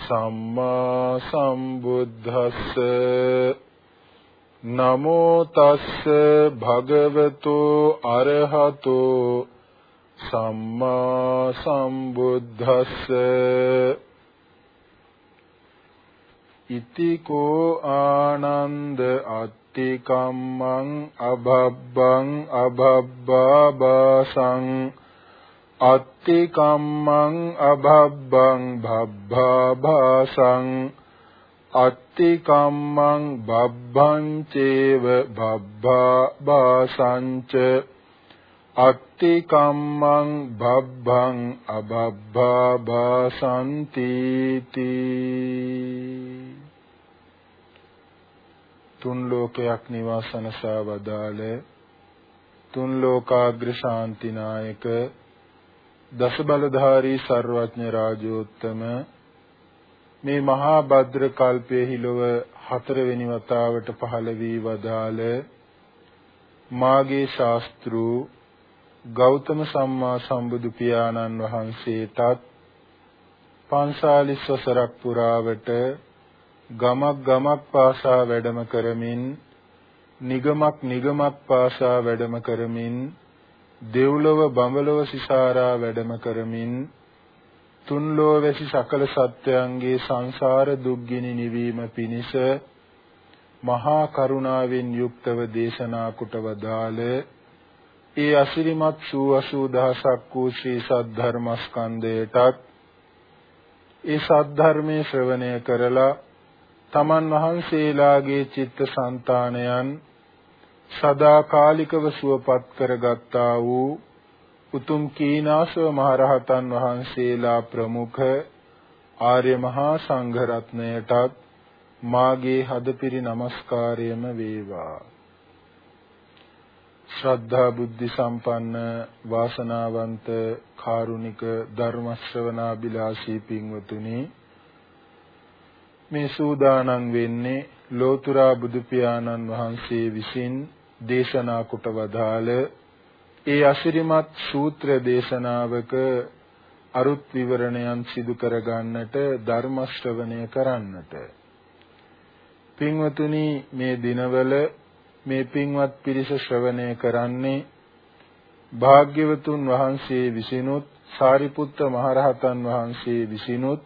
සම්මා සම්බුද්දස්ස. නමෝ තස්ස භගවතු අරහතෝ. සම්මා සම්බුද්දස්ස. ඉතිකෝ ආනන්ද අත්තිකම්මං අභබ්බං අභබ්බා බාසං අත්තිකම්මං අභබ්බං භබ්බා බාසං අත්තිකම්මං බබ්බං චේව භබ්බා බාසංච අත්ති කම්මං බබ්බං අබබ්බා බාසන්ති තුන් ලෝකයක් නිවාසනසා වදාළ තුන් ලෝකාග්‍ර ශාන්තිනායක දස බලධාරී සර්වඥ රාජෝත්තම මේ මහා භද්‍ර කල්පයේ හිලව හතරවෙනි වතාවට පහළ වී වදාළ මාගේ ශාස්ත්‍රු ගෞතම සම්මා සම්බුදු පියාණන් වහන්සේටත් පන්සාලිස් වසරක් පුරාවට ගමක් ගමක් පාසා වැඩම කරමින් නිගමක් නිගමක් පාසා වැඩම කරමින් දෙව්ලොව බඹලොව සිසාරා වැඩම කරමින් තුන්ලෝ වැසි සකල සත්වයන්ගේ සංසාර දුක්ගිනි නිවීම පිණිස මහා කරුණාවෙන් යුක්තව දේශනා කොට වදාළ ඒ අසිරිමත් සූ 80000ක් වූ ශ්‍රී සද්ධර්මස්කන්ධයටත් ඒ සද්ධර්මයේ ශ්‍රවණය කරලා තමන් වහන්සේලාගේ චිත්ත સંතානයන් සදාකාලිකව සුවපත් කරගත්තා වූ උතුම් කීනාසව මහරහතන් වහන්සේලා ප්‍රමුඛ ආර්ය මහා සංඝ රත්නයටත් මාගේ හදපිරි নমස්කාරයම වේවා. ශ්‍රද්ධා බුද්ධ සම්පන්න වාසනාවන්ත කාරුණික ධර්ම ශ්‍රවණාබිලාෂී පින්වතුනි මේ සූදානම් වෙන්නේ ලෝතුරා බුදු පියාණන් වහන්සේ විසින් දේශනා කොට වදාළ ඒ අසිරිමත් සූත්‍ර දේශනාවක අරුත් විවරණයන් සිදු කර ගන්නට ධර්ම ශ්‍රවණය කරන්නට. පින්වතුනි මේ දිනවල මේ පින්වත් පිරිස ශ්‍රවණය කරන්නේ භාග්‍යවතුන් වහන්සේ විසිනුත් සාරිපුත්ත මහරහතන් වහන්සේ විසිනුත්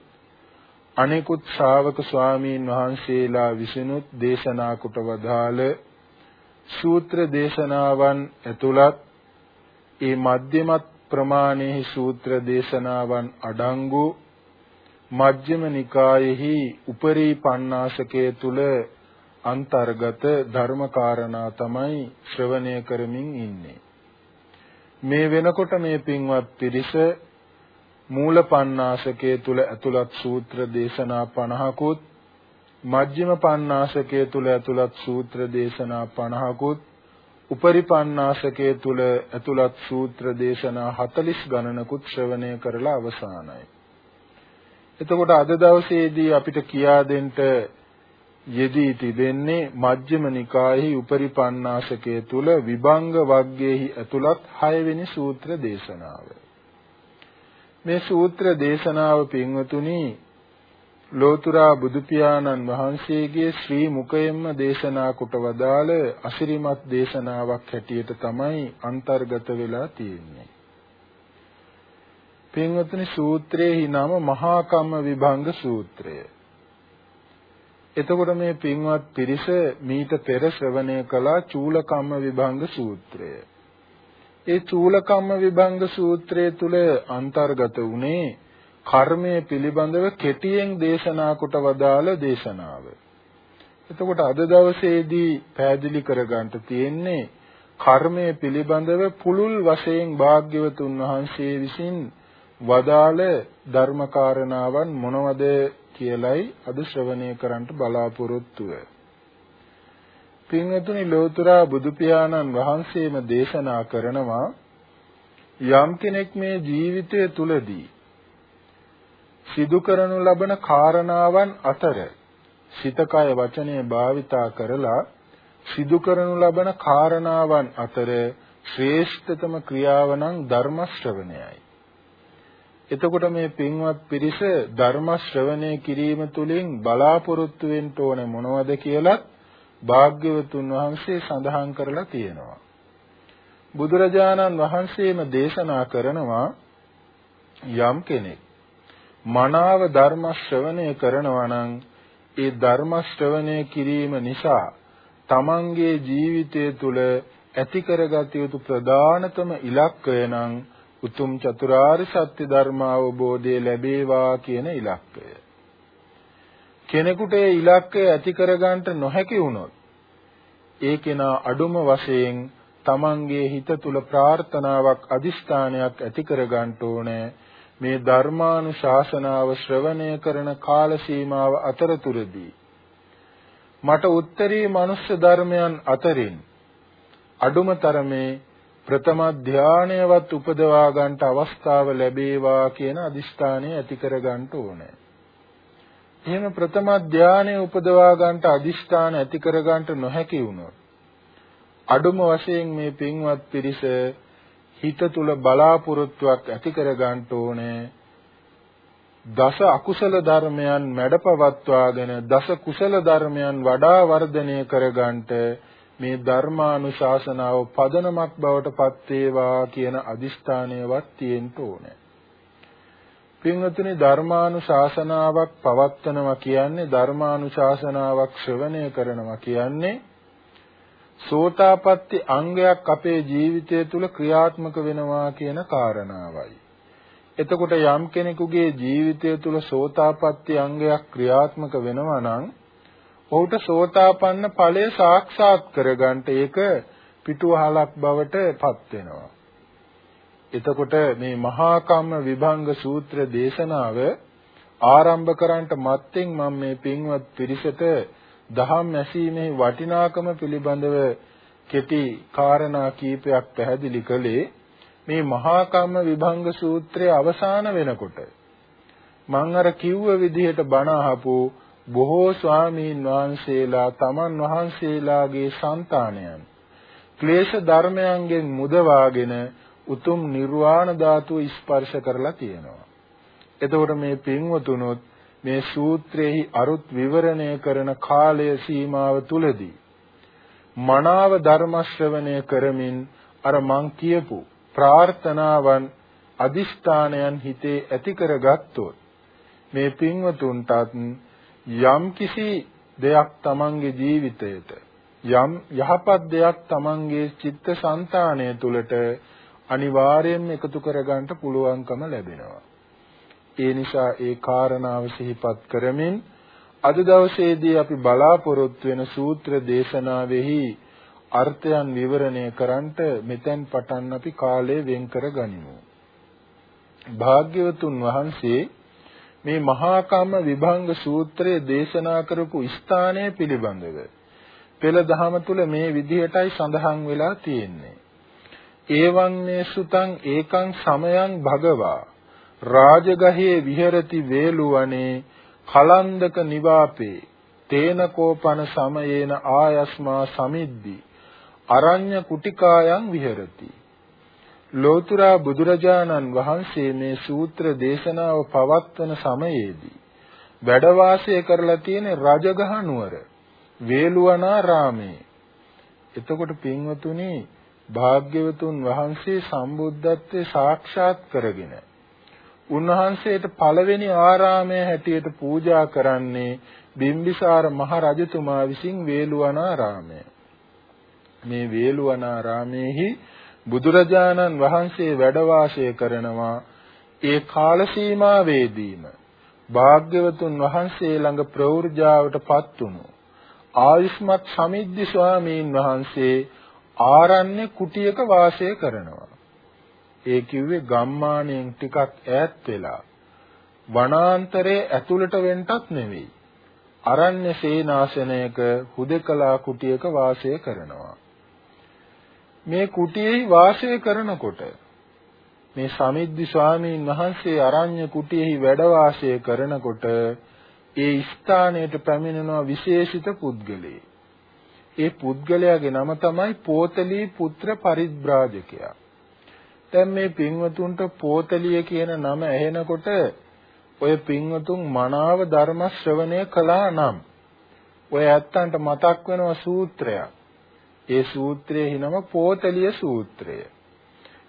අනෙකුත් ශ්‍රාවක ස්වාමීන් වහන්සේලා විසිනුත් දේශනා කොට වදාළ සූත්‍ර දේශනාවන් ඇතුළත් ඒ මධ්‍යමත් ප්‍රමාණයේ සූත්‍ර දේශනාවන් අඩංගු මජ්ක්‍ධිම නිකායෙහි උපරි පණ්ණාසකයේ තුල අන්තර්ගත ධර්මකාරණා තමයි ශ්‍රවණය කරමින් ඉන්නේ. මේ වෙනකොට මේ පින්වත් පිරිස මූල පණ්ණාසකයේ තුල ඇතුළත් සූත්‍ර දේශනා 50කුත් මජ්ක්‍ධිම පණ්ණාසකයේ තුල ඇතුළත් සූත්‍ර දේශනා 50කුත් උපරි පණ්ණාසකයේ තුල ඇතුළත් සූත්‍ර දේශනා 40 ගණනකුත් ශ්‍රවණය කරලා අවසానයි. එතකොට අද දවසේදී අපිට කියා දෙන්න යෙදී තිබෙන්නේ මජ්ක්‍ධිම නිකායෙහි උපරිපන්නාසකයේ තුල විභංග වග්ගයේහි ඇතුළත් 6 වෙනි සූත්‍ර දේශනාව. මේ සූත්‍ර දේශනාව පින්වතුනි ලෝතුරා බුදු පියාණන් වහන්සේගේ ශ්‍රී මුඛයෙන්ම දේශනා කොට වදාළ අසිරිමත් දේශනාවක් හැටියට තමයි අන්තර්ගත වෙලා තියෙන්නේ. පින්වතුනි සූත්‍රයේ නම මහා කම්ම විභංග සූත්‍රය. එතකොට මේ පින්වත් පිරිස මීට පෙර ශ්‍රවණය කළා චූලකම්ම විභංග සූත්‍රය. ඒ චූලකම්ම විභංග සූත්‍රය තුල අන්තර්ගත වුණේ කර්මය පිළිබඳව කෙටියෙන් දේශනා කොට වදාළ දේශනාව. එතකොට අද දවසේදී පැහැදිලි කරගන්න තියෙන්නේ කර්මය පිළිබඳව පුළුල් වශයෙන් භාග්‍යවතුන් වහන්සේ විසින් වදාළ ධර්මකාරණාවන් මොනවද කියලයි අද ශ්‍රවණය කරන්නට බලාපොරොත්තු වෙ. පින්වතුනි ලෝතර බුදු පියාණන් වහන්සේම දේශනා කරනවා යම් කෙනෙක් මේ ජීවිතය තුලදී සිදු කරනු ලබන කාරණාවන් අතර සිතකය වචනය භාවිතා කරලා සිදු කරනු ලබන කාරණාවන් අතර ශ්‍රේෂ්ඨතම ක්‍රියාව නම් ධර්ම ශ්‍රවණයයි. එතකොට මේ පින්වත් පිරිස ධර්ම ශ්‍රවණය කිරීම තුළින් බලාපොරොත්තු වෙන්න ඕනේ මොනවද කියලා භාග්‍යවතුන් වහන්සේ සඳහන් කරලා තියෙනවා. බුදුරජාණන් වහන්සේම දේශනා කරනවා යම් කෙනෙක් මනාව ධර්ම ශ්‍රවණය කරනවා නම් ඒ ධර්ම ශ්‍රවණය කිරීම නිසා තමන්ගේ ජීවිතය තුළ ඇති කරගත යුතු ප්‍රධානතම ඉලක්කය නම් උතුම් චතුරාර්ය සත්‍ය ධර්ම අවබෝධය ලැබේවා කියන ඉලක්කය. කෙනෙකුට ඒ ඉලක්කය ඇති කරගන්නට නොහැකි වුණොත් ඒ කෙනා අඩුම වශයෙන් තමන්ගේ හිත තුල ප්‍රාර්ථනාවක් අදිස්ථානයක් ඇති කරගන්න ඕනේ මේ ධර්මානුශාසනාව ශ්‍රවණය කරන කාල සීමාව අතරතුරදී මට උත්තරී මනුෂ්‍ය ධර්මයන් අතරින් අඩුම තරමේ ප්‍රථම ධානයවත් උපදවා ගන්නට අවස්ථාව ලැබේවා කියන අදිෂ්ඨානය ඇති කර ගන්න ඕනේ. එහෙම ප්‍රථම ධානය උපදවා ගන්නට අදිෂ්ඨාන ඇති කර ගන්නට නොහැකි වුණොත් අඩුම වශයෙන් මේ පින්වත් පිරිස හිත තුල බලාපොරොත්තුවක් ඇති කර ගන්න ඕනේ. දස අකුසල ධර්මයන් මැඩපවත්වාගෙන දස කුසල ධර්මයන් වඩා වර්ධනය කර ගන්නට මේ ධර්මානුශාසනාව පදනමක් බවට පත් වේවා කියන අදිෂ්ඨානයවත් තියෙන්න ඕනේ. පින්වතුනි ධර්මානුශාසනාවක් පවත්වනවා කියන්නේ ධර්මානුශාසනාවක් ශ්‍රවණය කරනවා කියන්නේ සෝතාපට්ටි අංගයක් අපේ ජීවිතය තුළ ක්‍රියාත්මක වෙනවා කියන කාරණාවයි. එතකොට යම් කෙනෙකුගේ ජීවිතය තුළ සෝතාපට්ටි අංගයක් ක්‍රියාත්මක වෙනවා නම් ඔහුට සෝතාපන්න ඵලය සාක්ෂාත් කරගන්න ඒක පිටුවහලක් බවට පත් වෙනවා. එතකොට මේ මහා කම්ම විභංග සූත්‍ර දේශනාව ආරම්භ කරන්නට මත්තෙන් මම මේ පින්වත් පිරිසට දහම් ඇසීමේ වටිනාකම පිළිබඳව කෙටි කාරණා කීපයක් පැහැදිලි කළේ මේ මහා කම්ම විභංග සූත්‍රයේ අවසාන වෙනකොට මම අර කිව්ව විදිහට බණ අහපු බොහෝ ස්වාමීන් වහන්සේලා තමන් වහන්සේලාගේ సంతානයන් ක්ලේශ ධර්මයන්ගෙන් මුදවාගෙන උතුම් නිර්වාණ ධාතුව ස්පර්ශ කරලා තියෙනවා. එතකොට මේ පින්වතුනොත් මේ සූත්‍රයේහි අරුත් විවරණය කරන කාලය සීමාව තුලදී මනාව ධර්ම ශ්‍රවණය කරමින් අර මං කියපු ප්‍රාර්ථනාවන් අදිෂ්ඨානයන් හිතේ ඇති කරගත්තොත් මේ පින්වතුන්ටත් යම් කිසි දෙයක් තමන්ගේ ජීවිතයට යම් යහපත් දෙයක් තමන්ගේ චිත්තසංතානය තුළට අනිවාර්යයෙන්ම එකතු කරගන්න පුළුවන්කම ලැබෙනවා. ඒ නිසා ඒ කාරණාව සිහිපත් කරමින් අද දවසේදී අපි බලාපොරොත්තු වෙන සූත්‍ර දේශනාවෙහි අර්ථයන් විවරණය කරන්නට මෙතෙන් පටන් අපි කාලය වෙන් කර ගනිමු. භාග්‍යවතුන් වහන්සේ මේ මහා කම්ම විභංග සූත්‍රයේ දේශනා කරපු ස්ථානය පිළිබඳව පෙළ දහම තුල මේ විදිහටයි සඳහන් වෙලා තියෙන්නේ. ඒවං මේ සුතං ඒකං සමයං භගවා රාජගහේ විහෙරති වේලුවනේ කලන්දක නිවාපේ. තේන කෝපන සමයේන ආයස්මා සමිද්දි. අරඤ්‍ය කුටිකායන් විහෙරති. ලෝතුරා බුදුරජාණන් වහන්සේ මේ සූත්‍ර දේශනාව පවත්වන සමයේදී වැඩ වාසය කරලා තියෙන රජගහ නුවර වේළුවනාරාමේ. එතකොට පින්වතුනි භාග්‍යවතුන් වහන්සේ සම්බුද්ධත්වයේ සාක්ෂාත් කරගෙන උන්වහන්සේට පළවෙනි ආරාමය හැටියට පූජා කරන්නේ බිම්බිසාර මහ රජතුමා විසින් වේළුවනාරාමය මේ වේළුවනාරාමේහි බුදුරජාණන් වහන්සේ වැඩ වාසය කරනවා ඒ කාල සීමාවේදීම භාග්‍යවතුන් වහන්සේ ළඟ ප්‍රවෘජාවටපත් වුණු ආයුෂ්මත් සමිද්ධි ස්වාමීන් වහන්සේ ආරණ්‍ය කුටියක වාසය කරනවා. ඒ කිව්වේ ගම්මානයෙන් ටිකක් ඈත් වෙලා වනාන්තරයේ ඇතුළට වෙන්නත් නෙවෙයි. අරණ්‍ය සේනාසනයක හුදකලා කුටියක වාසය කරනවා. මේ කුටියේ වාසය කරනකොට මේ සමිද්දි ස්වාමීන් වහන්සේ අරඤ්‍ය කුටියෙහි වැඩ වාසය කරනකොට ඒ ස්ථානයට පැමිණෙනවා විශේෂිත පුද්ගලයෙක්. ඒ පුද්ගලයාගේ නම තමයි පෝතලී පුත්‍ර පරිබ්‍රාජකයා. දැන් මේ පින්වතුන්ට පෝතලිය කියන නම ඇහෙනකොට ඔය පින්වතුන් මනාව ධර්ම ශ්‍රවණය කළා නම් ඔය ඇත්තන්ට මතක් වෙනවා සූත්‍රයක්. ඒ සූත්‍රයේ නම පෝතලිය සූත්‍රය.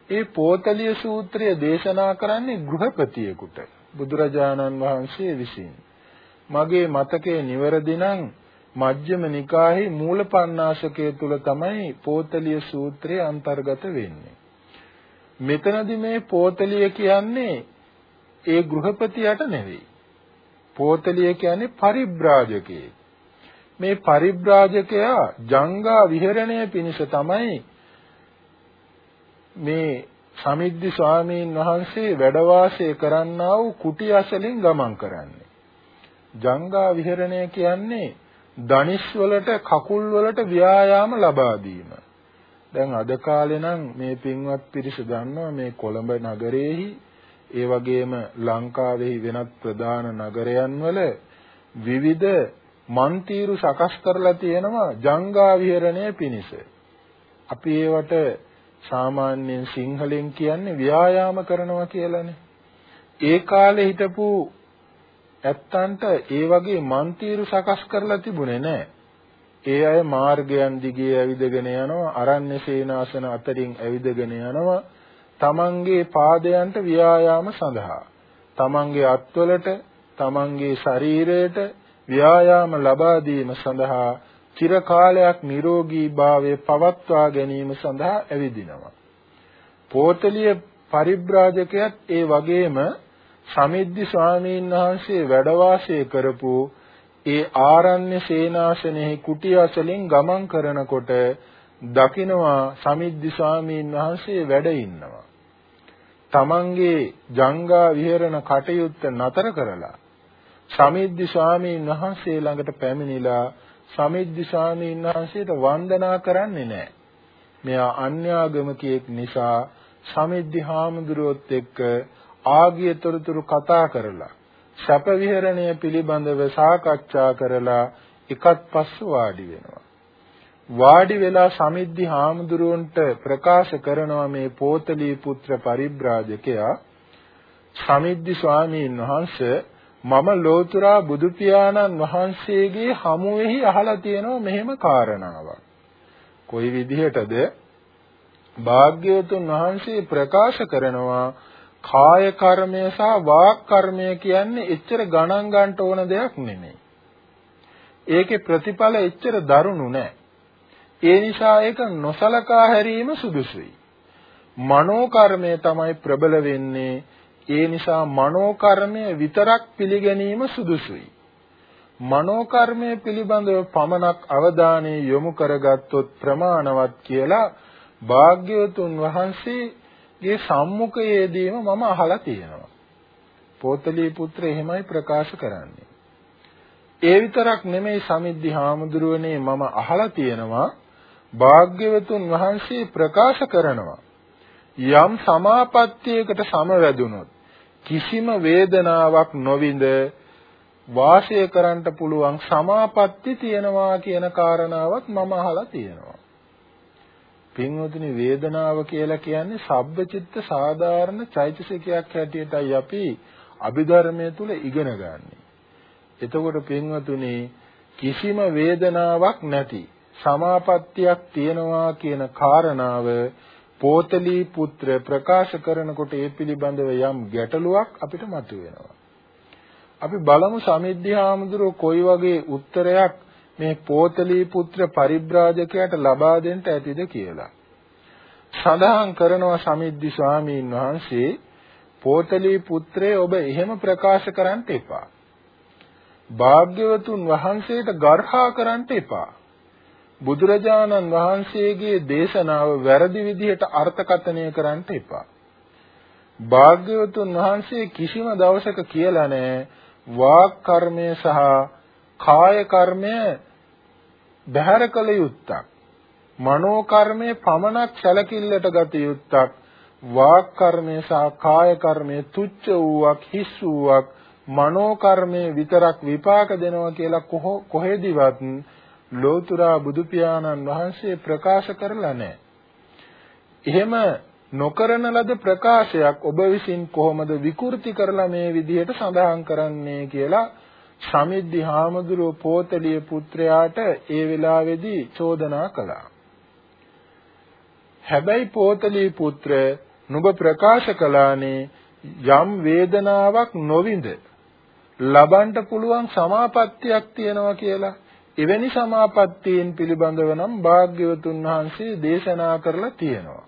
ඒ පෝතලිය සූත්‍රය දේශනා කරන්නේ ගෘහපතියෙකුට බුදුරජාණන් වහන්සේ විසින්. මගේ මතකයේ නිවැරදි නම් මජ්ක්‍ධිම නිකායේ මූලපණ්ණාසකයේ තුල තමයි පෝතලිය සූත්‍රය අන්තර්ගත වෙන්නේ. මෙතනදී මේ පෝතලිය කියන්නේ ඒ ගෘහපතියට නෙවෙයි. පෝතලිය කියන්නේ පරිබ්‍රාජකයෙක්. මේ පරිබ්‍රාජකයා ජංගා විහරණය පිණිස තමයි මේ සමිද්දි ස්වාමීන් වහන්සේ වැඩ වාසය කරන්නා වූ කුටි අසලින් ගමන් කරන්නේ. ජංගා විහරණය කියන්නේ ධනිස් වලට කකුල් වලට ව්‍යායාම ලබා දීම. දැන් අද කාලේ නම් මේ පින්වත් පිරිස දන්නවා මේ කොළඹ නගරයේහි ඒ වගේම ලංකාවේ වෙනත් ප්‍රධාන නගරයන් වල විවිධ මන්තිරු සකස් කරලා තියෙනවා ජංගා විහරණය පිණිස. අපි ඒවට සාමාන්‍යයෙන් සිංහලෙන් කියන්නේ ව්‍යායාම කරනවා කියලානේ. ඒ කාලේ හිටපු ඇත්තන්ට ඒ වගේ මන්තිරු සකස් කරලා තිබුණේ නැහැ. ඒ අය මාර්ගයන් දිගේ ඇවිදගෙන යනවා, අරණ්‍ය සේනාසන අතරින් ඇවිදගෙන යනවා, තමන්ගේ පාදයන්ට ව්‍යායාම සඳහා. තමන්ගේ අත්වලට, තමන්ගේ ශරීරයට ව්‍යායාම ලබා දීම සඳහා චිර කාලයක් නිරෝගී භාවය පවත්වා ගැනීම සඳහා ඇවිදිනවා. පෝතලිය පරිබ්‍රාජකයත් ඒ වගේම සමිද්දි ස්වාමීන් වහන්සේ වැඩ වාසය කරපු ඒ ආරණ්‍ය සේනාසනෙහි කුටි අසලින් ගමන් කරනකොට දකිනවා සමිද්දි ස්වාමීන් වහන්සේ වැඩ ඉන්නවා. තමන්ගේ ජංගා විහරණ කටයුත්ත නතර කරලා සමිද්දි ස්වාමීන් වහන්සේ ළඟට පැමිණිලා සමිද්දි ස්වාමීන් වහන්සේට වන්දනා කරන්නේ නැහැ. මෙයා අන්‍යාගමකයෙක් නිසා සමිද්දි හාමුදුරුවොත් එක්ක ආගිය තොරතුරු කතා කරලා ශප විහරණය පිළිබඳව සාකච්ඡා කරලා එකත් පස්ස වාඩි වෙනවා. වාඩි වෙලා සමිද්දි හාමුදුරුවන්ට ප්‍රකාශ කරනවා මේ පෝතලී පුත්‍ර පරිබ්‍රාජකයා සමිද්දි ස්වාමීන් වහන්සේ මම ලෝතුරා බුදු පියාණන් වහන්සේගේ හමුවේහි අහලා තියෙනවා මෙහෙම කාරණාවක්. කොයි විදිහටද? භාග්‍යවතුන් වහන්සේ ප්‍රකාශ කරනවා කාය කර්මය සහ වාක් කර්මය කියන්නේ එච්චර ගණන් ගන්න ඕන දෙයක් නෙමෙයි. ඒකේ ප්‍රතිඵල එච්චර දරුණු නෑ. ඒ නිසා ඒක නොසලකා හැරීම සුදුසුයි. මනෝ කර්මය තමයි ප්‍රබල වෙන්නේ ඒ නිසා මනෝ කර්මය විතරක් පිළිගැනීම සුදුසුයි. මනෝ කර්මය පිළිබඳව පමණක් අවධානය යොමු කරගත්තොත් ප්‍රමාණවත් කියලා භාග්‍යවතුන් වහන්සේගේ සම්මුඛයේදීම මම අහලා තියෙනවා. පෝතලී පුත්‍ර එහෙමයි ප්‍රකාශ කරන්නේ. ඒ විතරක් නෙමෙයි සමිද්ධි හාමුදුරුවනේ මම අහලා තියෙනවා භාග්‍යවතුන් වහන්සේ ප්‍රකාශ කරනවා යම් සමාපත්තියකට සමවැදුනොත් කිසිම වේදනාවක් නොවිඳ වාසය කරන්නට පුළුවන් සමාපatti තියනවා කියන කාරණාවත් මම අහලා තියෙනවා. පින්වතුනි වේදනාව කියලා කියන්නේ සබ්බචිත්ත සාධාරණ චෛතසිකයක් හැටියටයි අපි අභිධර්මයේ තුල ඉගෙන ගන්නෙ. එතකොට පින්වතුනි කිසිම වේදනාවක් නැති සමාපත්තියක් තියනවා කියන කාරණාව පෝතලී පුත්‍ර ප්‍රකාශ කරනකොට ඒ පිළිබඳව යම් ගැටලුවක් අපිට මතුවෙනවා. අපි බලමු සමිද්ධාමඳුරෝ කොයි වගේ උත්තරයක් මේ පෝතලී පුත්‍ර පරිබ්‍රාජකයාට ලබා දෙන්න ඇතිද කියලා. සඳහන් කරනවා සමිද්ධි ස්වාමීන් වහන්සේ පෝතලී පුත්‍රය ඔබ එහෙම ප්‍රකාශ කරන්න එපා. භාග්‍යවතුන් වහන්සේට ගර්හා කරන්න එපා. බුදුරජාණන් වහන්සේගේ දේශනාව වැරදි විදිහට අර්ථකථනය කරන්න එපා. භාග්‍යවතුන් වහන්සේ කිසිම දවසක කියලා නැහැ වාක් කර්මය සහ කාය කර්මය බැහැර කළ යුත්තක්. මනෝ කර්මය පමණක් සැලකිල්ලට ගත යුත්තක්. වාක් කර්මය සහ කාය කර්මය තුච්ච වූවක් හිස් වූවක් මනෝ කර්මය විතරක් විපාක දෙනවා කියලා කොහෙදිවත් ලෝතුරා බුදු පියාණන් වහන්සේ ප්‍රකාශ කරලා නැහැ. එහෙම නොකරන ලද ප්‍රකාශයක් ඔබ විසින් කොහොමද විකෘති කරලා මේ විදිහට සඳහන් කරන්නේ කියලා සමිද්ධි හාමුදුරුව පෝතලිය පුත්‍රයාට ඒ වෙලාවේදී චෝදනා කළා. හැබැයි පෝතලී පුත්‍ර නුඹ ප්‍රකාශ කළානේ යම් වේදනාවක් නොවිඳ ලබන්න පුළුවන් සමාපත්තියක් තියෙනවා කියලා. එවැනි සමාපත්තීන් පිළිබඳව නම් භාග්‍යවතුන් වහන්සේ දේශනා කරලා තියෙනවා.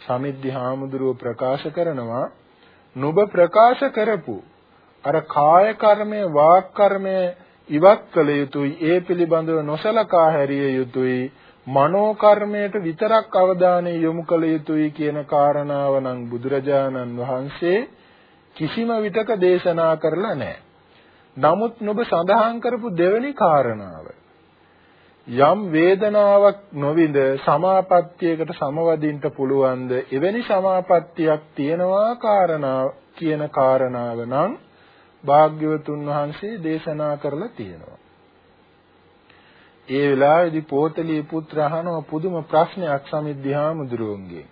සමිද්ධි හාමුදුරුව ප්‍රකාශ කරනවා නුඹ ප්‍රකාශ කරපු අර කාය කර්මය වාක් කර්මය ඉවත් කළ යුතුයි. ඒ පිළිබඳව නොසලකා හැරිය යුතුයි. මනෝ කර්මයට විතරක් අවධානය යොමු කළ යුතුයි කියන කාරණාව නම් බුදුරජාණන් වහන්සේ කිසිම විටක දේශනා කරලා නැහැ. නමුත් නුඹ සඳහන් කරපු දෙවෙනි කාරණාව. යම් වේදනාවක් නොවිඳ සමාපත්තියකට සමවදින්න පුළුවන්ද? එවැනි සමාපත්තියක් තියෙනවා කාරණා කියන කාරණාව නම් භාග්‍යවතුන් වහන්සේ දේශනා කරලා තියෙනවා. ඒ වෙලාවේදී පෝතලී පුත්‍ර අහනවා පුදුම ප්‍රශ්නයක් සමිද්ධාමුදුරුවන්ගෙන්.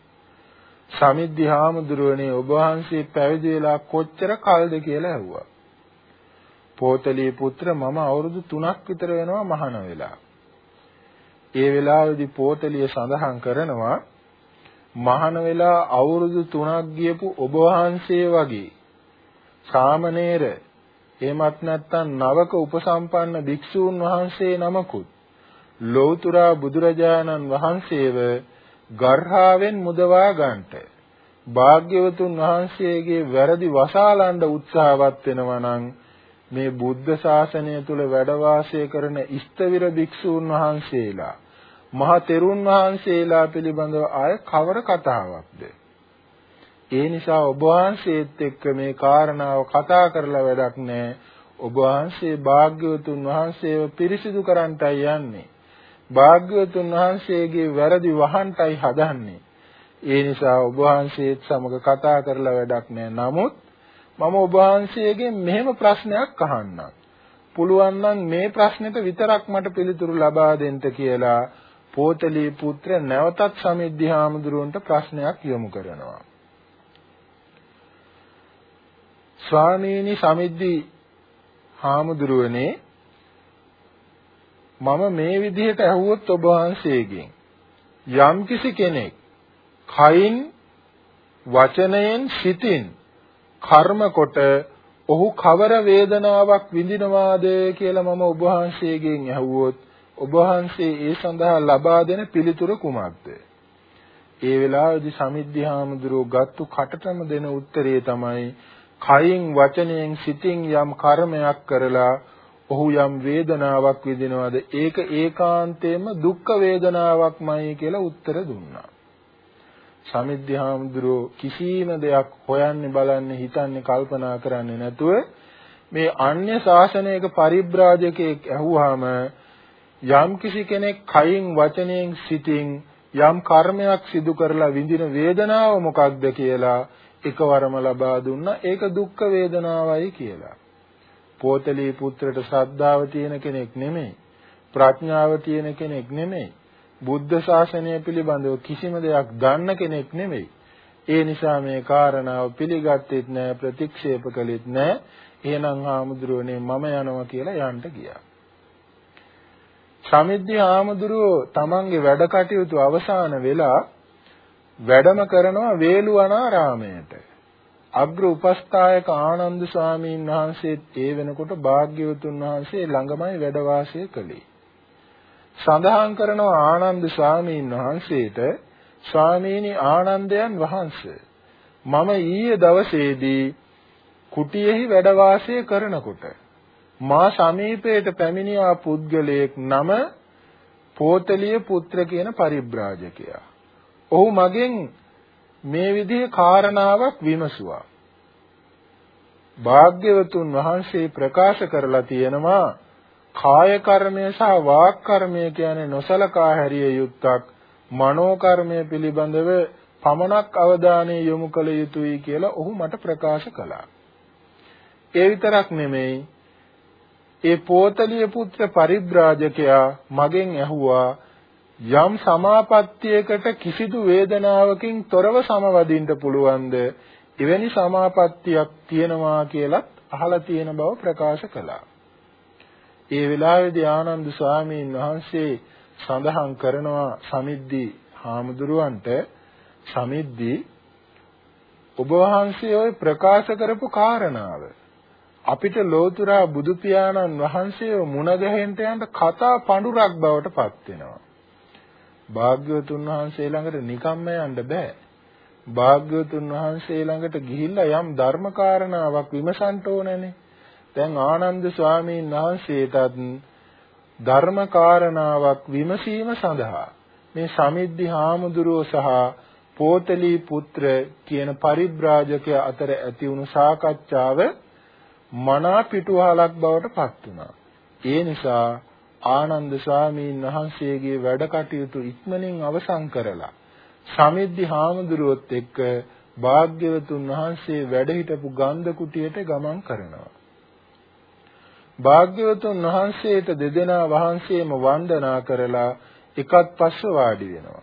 සමිද්ධාමුදුරුවනේ ඔබ වහන්සේ පැවිදි වෙලා කොච්චර කල්ද කියලා ඇහුවා. පෝතලී පුත්‍ර මම අවුරුදු 3ක් විතර වෙනවා මහාන වෙලා. ඒ වෙලාවේදී පෝතලිය සඳහන් කරනවා මහාන වෙලා අවුරුදු 3ක් ගියපු ඔබ වහන්සේ වගේ සාමණේර එහෙමත් නැත්නම් නවක උපසම්පන්න භික්ෂූන් වහන්සේ නමකුත් ලෞතුරා බුදුරජාණන් වහන්සේව ගර්හාවෙන් මුදවා ගන්නට භාග්‍යවතුන් වහන්සේගේ වැරදි වසාලන්න උත්සාහවත් වෙනවා නම් මේ බුද්ධ ශාසනය තුල වැඩ වාසය කරන ඉස්තවිර භික්ෂූන් වහන්සේලා මහා තෙරුන් වහන්සේලා පිළිබඳව ආය කවර කතාවක්ද? ඒ නිසා ඔබ වහන්සේත් එක්ක මේ කාරණාව කතා කරලා වැඩක් නැහැ. ඔබ වහන්සේ භාග්‍යවතුන් වහන්සේව පිරිසිදු කරන්ටයි යන්නේ. භාග්‍යවතුන් වහන්සේගේ වැරදි වහන්ටයි හදන්නේ. ඒ නිසා ඔබ වහන්සේත් සමග කතා කරලා වැඩක් නැහැ. නමුත් මම ඔබ වහන්සේගෙන් මෙහෙම ප්‍රශ්නයක් අහන්නම්. පුළුවන් නම් මේ ප්‍රශ්නෙට විතරක් මට පිළිතුරු ලබා දෙන්න කියලා පෝතලී පුත්‍ර නැවතත් සමිද්ධි හාමුදුරුවන්ට ප්‍රශ්නයක් යොමු කරනවා. ස්වාමීනි සමිද්ධි හාමුදුරුවනේ මම මේ විදිහට ඇහුවොත් ඔබ වහන්සේගෙන් යම්කිසි කෙනෙක් කයින් වචනයෙන් සිතින් කර්ම කොට ඔහු කවර වේදනාවක් විඳිනවාද කියලා මම ඔබ වහන්සේගෙන් ඇහුවොත් ඔබ වහන්සේ ඒ සඳහා ලබා දෙන පිළිතුර කුමක්ද? ඒ වෙලාවේදී සමිද්ධාමඳුරෝ ගත්තු කටටම දෙන උත්තරේ තමයි කයින් වචනයෙන් සිතින් යම් කර්මයක් කරලා ඔහු යම් වේදනාවක් විඳිනවාද ඒක ඒකාන්තයෙන්ම දුක් වේදනාවක්මයි කියලා උත්තර දුන්නා. සමිද්ධාමඳුරෝ කිසිම දෙයක් හොයන්නේ බලන්නේ හිතන්නේ කල්පනා කරන්නේ නැතුව මේ අන්‍ය ශාසනයක පරිබ්‍රාජකෙක් ඇහුවාම යම්කිසි කෙනෙක් කයින් වචනයෙන් සිතින් යම් කර්මයක් සිදු කරලා විඳින වේදනාව මොකක්ද කියලා එකවරම ලබා දුන්නා ඒක දුක්ඛ වේදනාවයි කියලා. පෝතලී පුත්‍රට ශ්‍රද්ධාව තියෙන කෙනෙක් නෙමෙයි. ප්‍රඥාව තියෙන කෙනෙක් නෙමෙයි. බුද්ධ ශාසනය පිළිබඳව කිසිම දෙයක් දන්න කෙනෙක් නෙමෙයි. ඒ නිසා මේ කාරණාව පිළිගත්තෙත් නෑ ප්‍රතික්ෂේප කළෙත් නෑ. එහෙනම් ආමුදුරෝනේ මම යනවා කියලා යන්න ගියා. සමිද්ධි ආමදුරෝ තමන්ගේ වැඩ කටයුතු අවසන් වෙලා වැඩම කරනවා වේළුවනාරාමයට. අග්‍ර උපස්ථායක ආනන්ද ස්වාමීන් වහන්සේත් ඒ වෙනකොට භාග්‍යවතුන් වහන්සේ ළඟමයි වැඩ වාසය කළේ. සඳහන් කරනවා ආනන්ද ස්වාමීන් වහන්සේට ස්වාමීනි ආනන්දයන් වහන්සේ මම ඊයේ දවසේදී කුටියෙහි වැඩ වාසය කරනකොට මා සමීපයට පැමිණියා පුද්ගලයෙක් නම පෝතලිය පුත්‍ර කියන පරිබ්‍රාජකයා. ඔහු මගෙන් මේ විදිහේ කාරණාවක් විමසුවා. භාග්‍යවතුන් වහන්සේ ප්‍රකාශ කරලා තියෙනවා කාය කර්මය සහ වාක් කර්මය කියන්නේ නොසලකා හැරිය යුත්තක් මනෝ කර්මය පිළිබඳව පමණක් අවධානය යොමු කළ යුතුයි කියලා ඔහු මට ප්‍රකාශ කළා. ඒ විතරක් නෙමෙයි ඒ පෝතලිය පුත්‍ර පරිබ්‍රාජකයා මගෙන් ඇහුවා යම් සමාපත්තියකට කිසිදු වේදනාවකින් තොරව සමවදින්න පුළුවන්ද එවැනි සමාපත්තියක් තියෙනවා කියලත් අහලා තියෙන බව ප්‍රකාශ කළා. ඒ වෙලාවේදී ආනන්ද ස්වාමීන් වහන්සේ සඳහන් කරනවා සමිද්දි හාමුදුරුවන්ට සමිද්දි ඔබ වහන්සේ ওই ප්‍රකාශ කරපු කාරණාව අපිට ලෝතුරා බුදු පියාණන් වහන්සේව මුණ ගැහෙන්න යන කතා පඬුරක් බවට පත් වෙනවා. භාග්‍යවතුන් වහන්සේ ළඟට නිකම්ම යන්න බෑ. භාග්‍යවතුන් වහන්සේ ළඟට ගිහිල්ලා යම් ධර්ම කාරණාවක් විමසන්න ඕනනේ. දැන් ආනන්ද ස්වාමීන් වහන්සේටත් ධර්ම කාරණාවක් විමසීම සඳහා මේ සමිද්ධි හාමුදුරුව සහ පෝතලී පුත්‍ර කියන පරිබ්‍රාජකයා අතර ඇති වුණු සාකච්ඡාව මනා පිටුවහලක් බවට පත් වුණා. ඒ නිසා ආනන්ද ස්වාමීන් වහන්සේගේ වැඩ කටයුතු ඉක්මනින් අවසන් කරලා සමිද්ධි හාමුදුරුවොත් එක්ක භාග්‍යවතුන් වහන්සේ වැඩ හිටපු ගන්ධ කුටියට ගමන් කරනවා. භාග්‍යවතුන් වහන්සේට දෙදෙනා වහන්සේම වන්දනා කරලා එකත් පස්ස වාඩි වෙනවා.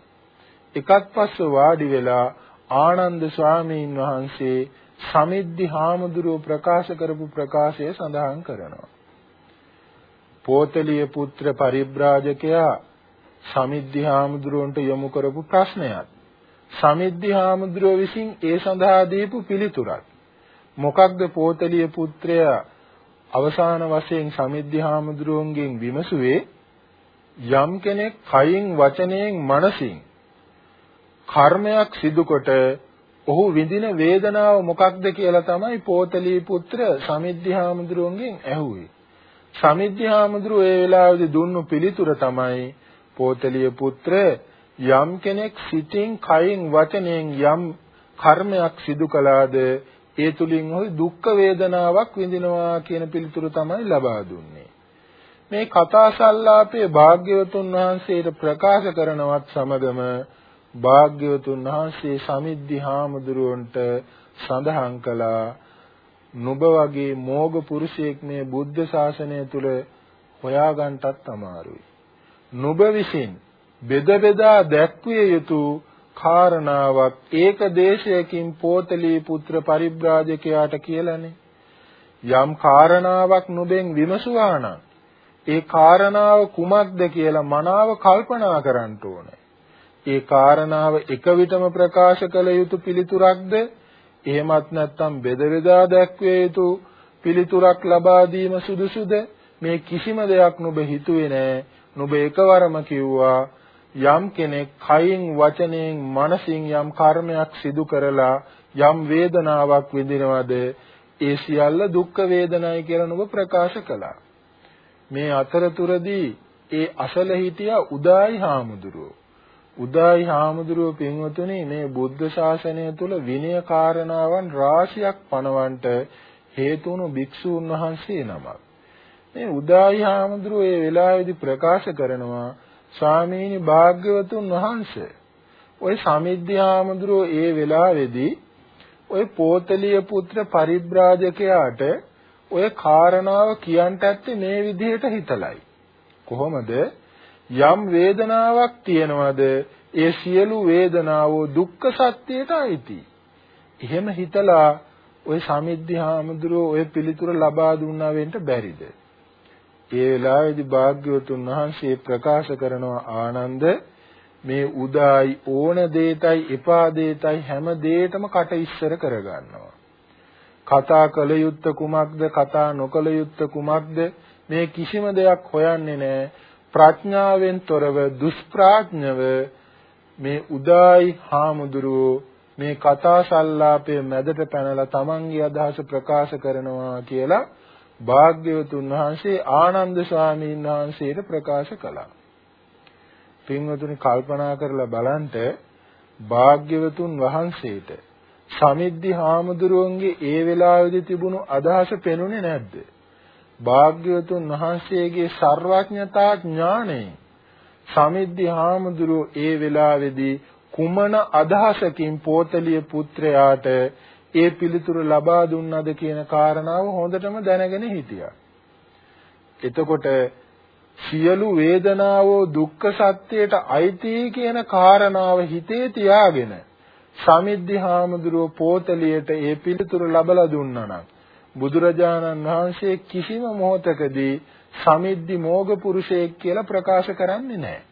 එකත් පස්ස වාඩි වෙලා ආනන්ද ස්වාමීන් වහන්සේ සමිද්ධි හාමුදුරුව ප්‍රකාශ කරපු ප්‍රකාශය සඳහන් කරනවා. පෝතලිය පුත්‍ර පරිබ්‍රාජකයා සමිද්ධි හාමුදුරුවන්ට යොමු කරපු ප්‍රශ්නයක්. සමිද්ධි හාමුදුරුව විසින් ඒ සඳහා දීපු පිළිතුරක්. මොකක්ද පෝතලිය පුත්‍රයා අවසාන වශයෙන් සමිද්ධි හාමුදුරුවන්ගෙන් විමසුවේ යම් කෙනෙක් කයින් වචනයෙන් මනසින් කර්මයක් සිදුකොට ඔහු විඳින වේදනාව මොකක්ද කියලා තමයි පෝතලී පුත්‍ර සමිද්ධි හාමුදුරුවන්ගෙන් ඇහුවේ. සමිද්ධි හාමුදුරුවෝ ඒ වෙලාවේදී දුන්නු පිළිතුර තමයි පෝතලිය පුත්‍ර යම් කෙනෙක් සිතින් කයින් වචනයෙන් යම් කර්මයක් සිදු කළාද ඒ තුලින් ඔහු දුක් වේදනාවක් විඳිනවා කියන පිළිතුර තමයි ලබා දුන්නේ. මේ කතා සංලාපයේ භාග්‍යවතුන් වහන්සේට ප්‍රකාශ කරනවත් සමගම භාග්‍යවතුන් වහන්සේ සමිද්ධි හාමුදුරුවන්ට සඳහන් කළා නුඹ වගේ මෝග පුරුෂයෙක් මේ බුද්ධ ශාසනය තුල හොයාගන්නටත් අමාරුයි. නුඹ විසින් බෙද බෙදා දැක්විය යුතු කාරණාවක් ඒක දේශයකින් පෝතලී පුත්‍ර පරිබ්‍රාජකයාට කියලානේ. යම් කාරණාවක් නුඹෙන් විමසුවා නම් ඒ කාරණාව කුමක්ද කියලා මනාව කල්පනා කරන්න ඕනේ. ඒ කාරණාව එක විටම ප්‍රකාශ කළ යුතු පිළිතුරක්ද එහෙමත් නැත්නම් බෙද බෙදා දැක්විය යුතු පිළිතුරක් ලබා දීම සුදුසුද? මේ කිසිම දෙයක් නුඹ හිතුවේ නෑ. නුඹ එකවරම කිව්වා යම් කෙනෙක් කයින් වචනයෙන් මනසින් යම් කර්මයක් සිදු කරලා යම් වේදනාවක් විඳිනවද ඒ සියල්ල දුක් වේදනයි කියලා නුඹ ප්‍රකාශ කළා. මේ අතරතුරදී ඒ අසල හිටියා උදායි හාමුදුරුවෝ. උදායි හාමුදුරුව පින්වතුනි මේ බුද්ධ ශාසනය තුල විනය කාරණාවන් රාශියක් පනවන්නට හේතු වුණු භික්ෂූන් වහන්සේ නමක්. මේ උදායි හාමුදුරුව ඒ වෙලාවේදී ප්‍රකාශ කරනවා ස්වාමීනි භාග්‍යවතුන් වහන්සේ ඔය සමිද්ධි හාමුදුරුව ඒ වෙලාවේදී ඔය පෝතලිය පුත්‍ර පරිබ්‍රාජකයාට ඔය කාරණාව කියන්ට ඇත්තේ මේ විදිහට හිතලයි. කොහොමද? යම් වේදනාවක් තියනවද ඒ සියලු වේදනාවෝ දුක්ඛ සත්‍යයට අයිති. එහෙම හිතලා ඔය සමිද්ධි හාමුදුරුවෝ ඔය පිළිතුර ලබා දුන්නා වෙන්න බැරිද? ඒ වෙලාවේදී භාග්‍යවතුන් වහන්සේ ප්‍රකාශ කරනවා ආනන්ද මේ උදායි ඕන දේතයි එපා දේතයි හැම දෙයකම කට ඉස්සර කරගන්නවා. කතා කළ යුත්තේ කුමක්ද කතා නොකළ යුත්තේ කුමක්ද මේ කිසිම දෙයක් හොයන්නේ නැහැ. ප්‍රඥාවෙන් තොරව දුෂ්ප්‍රඥව මේ උදායි හාමුදුරුවෝ මේ කතා සංලාපයේ මැදට පැනලා තමන්ගේ අදහස ප්‍රකාශ කරනවා කියලා භාග්‍යවතුන් වහන්සේ ආනන්ද ස්වාමීන් වහන්සේට ප්‍රකාශ කළා. පින්වතුනි කල්පනා කරලා බලන්ට භාග්‍යවතුන් වහන්සේට සමිද්ධි හාමුදුරුවන්ගේ ඒ වෙලාවේදී තිබුණු අදහස පෙනුනේ නැද්ද? භාග්‍යවතුන් වහන්සේගේ ਸਰවඥතා ඥාණයෙන් සමිද්ධි හාමුදුරුවෝ ඒ වෙලාවේදී කුමන අදහසකින් පෝතලිය පුත්‍රයාට ඒ පිළිතුර ලබා දුන්නද කියන කාරණාව හොඳටම දැනගෙන හිටියා. එතකොට සියලු වේදනාවෝ දුක්ඛ සත්‍යයට අයිති කියන කාරණාව හිතේ තියාගෙන සමිද්ධි හාමුදුරුව පෝතලියට ඒ පිළිතුර ලබලා දුන්නා නම් බුදුරජාණන් වහන්සේ කිසිම මොහතකදී සමිද්ධි මෝග පුරුෂයෙක් කියලා ප්‍රකාශ කරන්නේ නැහැ.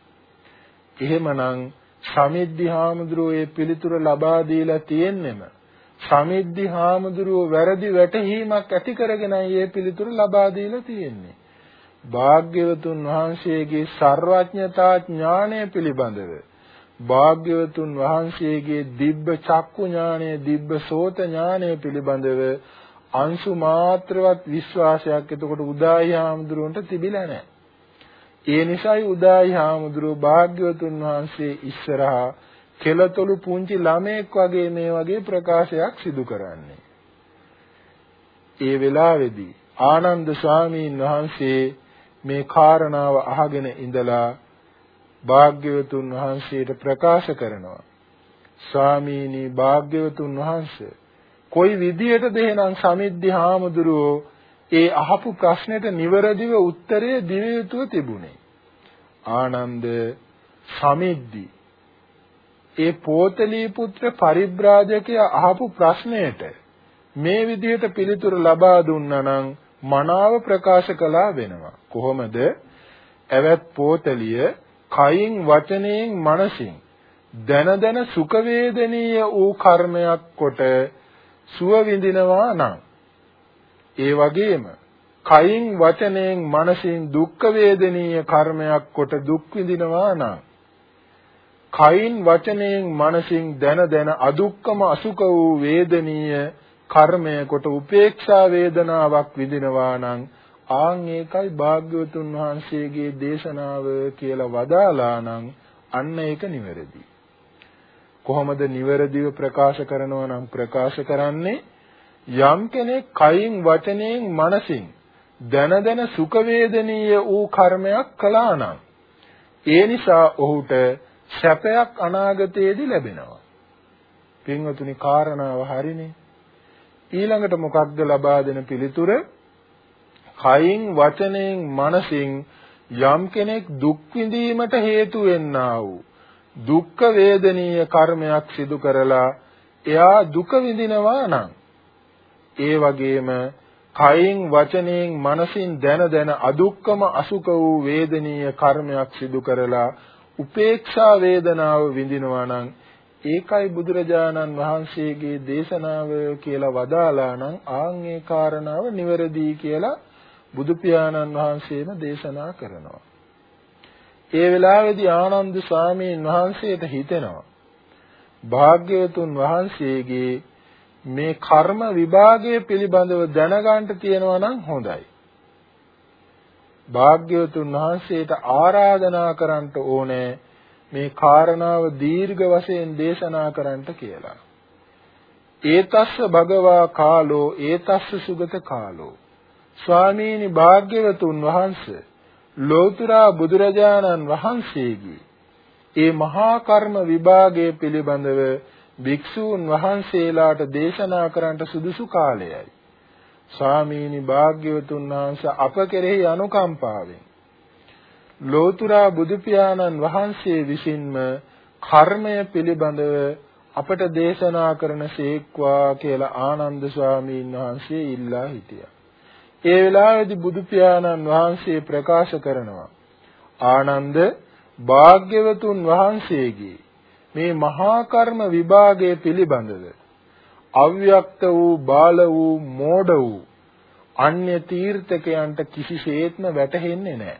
එහෙමනම් සමිද්ධි හාමුදුරුවෝ ඒ පිළිතුර ලබා දීලා තියෙන්නෙම සමිද්ධි හාමුදුරුවෝ වැරදි වැටහීමක් ඇති කරගෙනයි මේ පිළිතුර ලබා දීලා තියෙන්නේ. භාග්‍යවතුන් වහන්සේගේ ਸਰවඥතා ඥානය පිළිබඳව භාග්‍යවතුන් වහන්සේගේ දිබ්බ චක්කු ඥානය දිබ්බ සෝත ඥානය පිළිබඳව අංශු මාත්‍රවත් විශ්වාසයක් එතකොට උදායි හාමුදුරුවන්ට තිබිලා නැහැ. ඒ නිසායි උදායි හාමුදුරුව භාග්‍යවතුන් වහන්සේ ඉස්සරහා කෙලතොළු පුංචි ළමෙක් වගේ මේ වගේ ප්‍රකාශයක් සිදු කරන්නේ. ඒ වෙලාවේදී ආනන්ද ස්වාමීන් වහන්සේ මේ කාරණාව අහගෙන ඉඳලා භාග්‍යවතුන් වහන්සේට ප්‍රකාශ කරනවා. ස්වාමීනි භාග්‍යවතුන් වහන්සේ කොයි විදියටද එහෙනම් සමිද්ධි හාමුදුරුවෝ ඒ අහපු ප්‍රශ්නෙට නිවැරදිව උත්තරය දිව යුතුව තිබුණේ. ආනන්ද සමිද්ධි ඒ පෝතලී පුත්‍ර පරිබ්‍රාජකයා අහපු ප්‍රශ්නයට මේ විදිහට පිළිතුරු ලබා දුන්නා නම් මනාව ප්‍රකාශ කළා වෙනවා. කොහොමද? ඇවත් පෝතලිය කයින් වචනයෙන් මනසින් දන දන සුඛ වේදනීය වූ කර්මයක් කොට සුව විඳිනවා නම් ඒ වගේම කයින් වචනයෙන් මනසින් දුක්ඛ වේදනීය කර්මයක් කොට දුක් විඳිනවා නම් කයින් වචනයෙන් මනසින් දැන දැන අදුක්කම අසුක වූ වේදනීය කර්මය කොට උපේක්ෂා වේදනාවක් විඳිනවා නම් ආන් ඒකයි භාග්‍යවතුන් වහන්සේගේ දේශනාව කියලා වදාලා නම් අන්න ඒක නිවැරදි. කොහොමද නිවැරදිව ප්‍රකාශ කරනවා නම් ප්‍රකාශ කරන්නේ යම් කෙනෙක් කයින් වචනයෙන් මනසින් දන දන සුඛ වේදනීය වූ කර්මයක් කළා නම් ඒ නිසා ඔහුට සැපයක් අනාගතයේදී ලැබෙනවා. පින්වතුනි කාරණාව හරිනේ. ඊළඟට මොකක්ද ලබා දෙන පිළිතුර? කයින් වචනයෙන් මනසින් යම් කෙනෙක් දුක් විඳීමට හේතු වෙන්නා වූ දුක්ඛ වේදනීය කර්මයක් සිදු කරලා එයා දුක විඳිනවා නම් ඒ වගේම කයින් වචනයෙන් මනසින් දැන දැන අදුක්කම අසුක වූ වේදනීය කර්මයක් සිදු කරලා උපේක්ෂා වේදනාව විඳිනවා නම් ඒකයි බුදුරජාණන් වහන්සේගේ දේශනාව කියලා වදාලා නම් ආන් ඒ කාරණාව නිවැරදි කියලා බුදු පියාණන් වහන්සේම දේශනා කරනවා. ඒ වෙලාවේදී ආනන්ද ස්වාමීන් වහන්සේට හිතෙනවා භාග්‍යවතුන් වහන්සේගේ මේ කර්ම විභාගය පිළිබඳව දැනගන්න තියෙනවා නම් හොඳයි. භාග්‍යවතුන් වහන්සේට ආරාධනා කරන්නට ඕනේ මේ කාරණාව දීර්ඝ වශයෙන් දේශනා කරන්නට කියලා. ඒතස්ස භගවා කාලෝ ඒතස්ස සුගත කාලෝ ස්වාමීනි භාග්‍යවතුන් වහන්සේ ලෝතුරා බුදුරජාණන් වහන්සේගේ ඒ මහා කර්ම විභාගයේ පිළිබඳව භික්ෂූන් වහන්සේලාට දේශනා කරන්නට සුදුසු කාලයයි. ස්වාමීනි භාග්‍යවතුන් වහන්සේ අප කෙරෙහි අනුකම්පාවෙන් ලෝතුරා බුදු පියාණන් වහන්සේ විසින්ම කර්මය පිළිබඳව අපට දේශනා කරන සේක්වා කියලා ආනන්ද ස්වාමීන් වහන්සේ ඉල්ලා හිටියා. ඒ වෙලාවේදී බුදු පියාණන් වහන්සේ ප්‍රකාශ කරනවා ආනන්ද භාග්‍යවතුන් වහන්සේගේ මේ මහා කර්ම විභාගයේ පිළිබඳව අව්‍යක්ත වූ බාල වූ මෝඩ වූ අන්‍ය තීර්ථකයන්ට කිසිසේත්ම වැටහෙන්නේ නැහැ.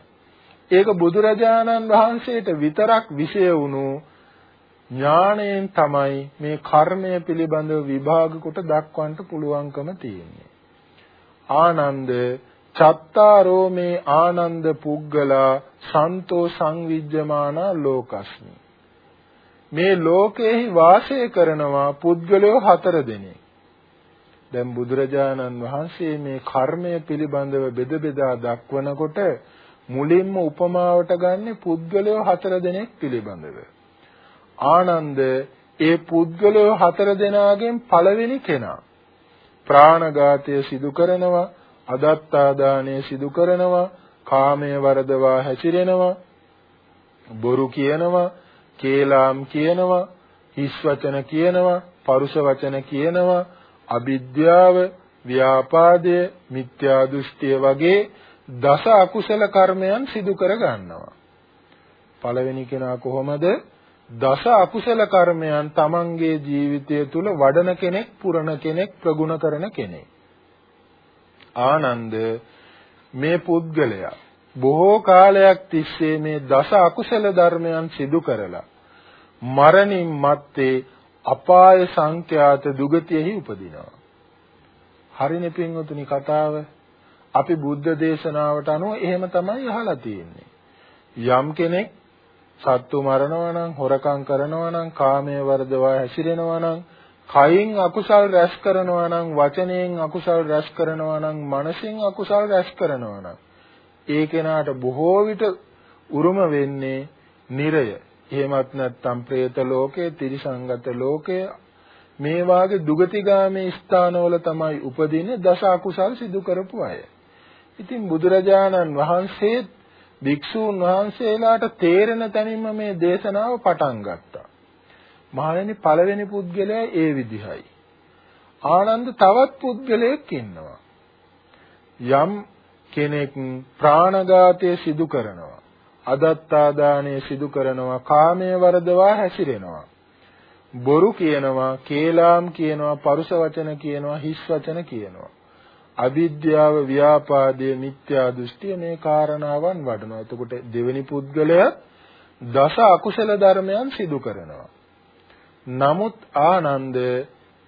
ඒක බුදුරජාණන් වහන්සේට විතරක් විෂය වුණු ඥාණයෙන් තමයි මේ කර්මය පිළිබඳව විභාග කොට දක්වන්න පුළුවන්කම තියෙන්නේ. ආනන්ද චත්තාරෝ මේ ආනන්ද පුග්ගලා සන්තෝ සංවිජ්ජමානා ලෝකස්මි. මේ ලෝකෙහි වාසය කරනවා පුද්ගලයෝ හතර දෙනෙක්. දැන් බුදුරජාණන් වහන්සේ මේ කර්මය පිළිබඳව බෙද බෙදා දක්වනකොට මුලින්ම උපමාවට ගන්නේ පුද්ගලයෝ හතර දෙනෙක් පිළිබඳව. ආනන්ද ඒ පුද්ගලයෝ හතර දෙනාගෙන් පළවෙනි කෙනා. ප්‍රාණඝාතය සිදු කරනවා අදත්තාදානය සිදු කරනවා කාමයේ වරදවා හැසිරෙනවා බොරු කියනවා කේලාම් කියනවා හිස් වචන කියනවා පරුෂ වචන කියනවා අවිද්‍යාව ව්‍යාපාදය මිත්‍යා දෘෂ්ටිය වගේ දස අකුසල කර්මයන් සිදු කර ගන්නවා පළවෙනි කෙනා කොහොමද? දස අකුසල කර්මයන් තමන්ගේ ජීවිතය තුළ වඩන කෙනෙක් පුරණ කෙනෙක් ප්‍රගුණ කරන කෙනෙක් ආනන්ද මේ පුද්ගලයා බොහෝ කාලයක් තිස්සේ මේ දස අකුසල ධර්මයන් සිදු කරලා මරණින් මත්තේ අපාය සංඛ්‍යාත දුගතියෙහි උපදිනවා. හරිනේ පින්වතුනි කතාව. අපි බුද්ධ දේශනාවට අනුව එහෙම තමයි අහලා තියෙන්නේ. යම් කෙනෙක් සත්තු මරනවා නම්, හොරකම් කරනවා නම්, කාමයේ වර්ධවා හැසිරෙනවා නම්, කයින් අකුසල් රැස් කරනවා නම් වචනයෙන් අකුසල් රැස් කරනවා නම් මනසින් අකුසල් රැස් කරනවා නම් ඒ කෙනාට බොහෝ විට උරුම වෙන්නේ නිරය. එහෙමත් නැත්නම් പ്രേත ලෝකේ, තිරිසංගත ලෝකේ මේ වාගේ දුගතිගාමී ස්ථානවල තමයි උපදින්නේ දස අකුසල් සිදු කරපු අය. ඉතින් බුදුරජාණන් වහන්සේ භික්ෂූන් වහන්සේලාට තේරෙන තැනින්ම මේ දේශනාව පටන් ගත්තා. මහණෙනි පළවෙනි පුද්ගලයා ඒ විදිහයි. ආනන්ද තවත් පුද්ගලයෙක් ඉන්නවා. යම් කෙනෙක් ප්‍රාණඝාතය සිදු කරනවා. අදත්තාදානය සිදු කරනවා. කාමයේ වරදවා හැසිරෙනවා. බොරු කියනවා, කේලාම් කියනවා, පරුෂ වචන කියනවා, හිස් වචන කියනවා. අවිද්‍යාව, ව්‍යාපාදයේ මිත්‍යා දෘෂ්ටිය මේ කාරණාවන් වඩනවා. එතකොට දෙවෙනි පුද්ගලයා දස අකුසල ධර්මයන් සිදු කරනවා. නමුත් ආනන්ද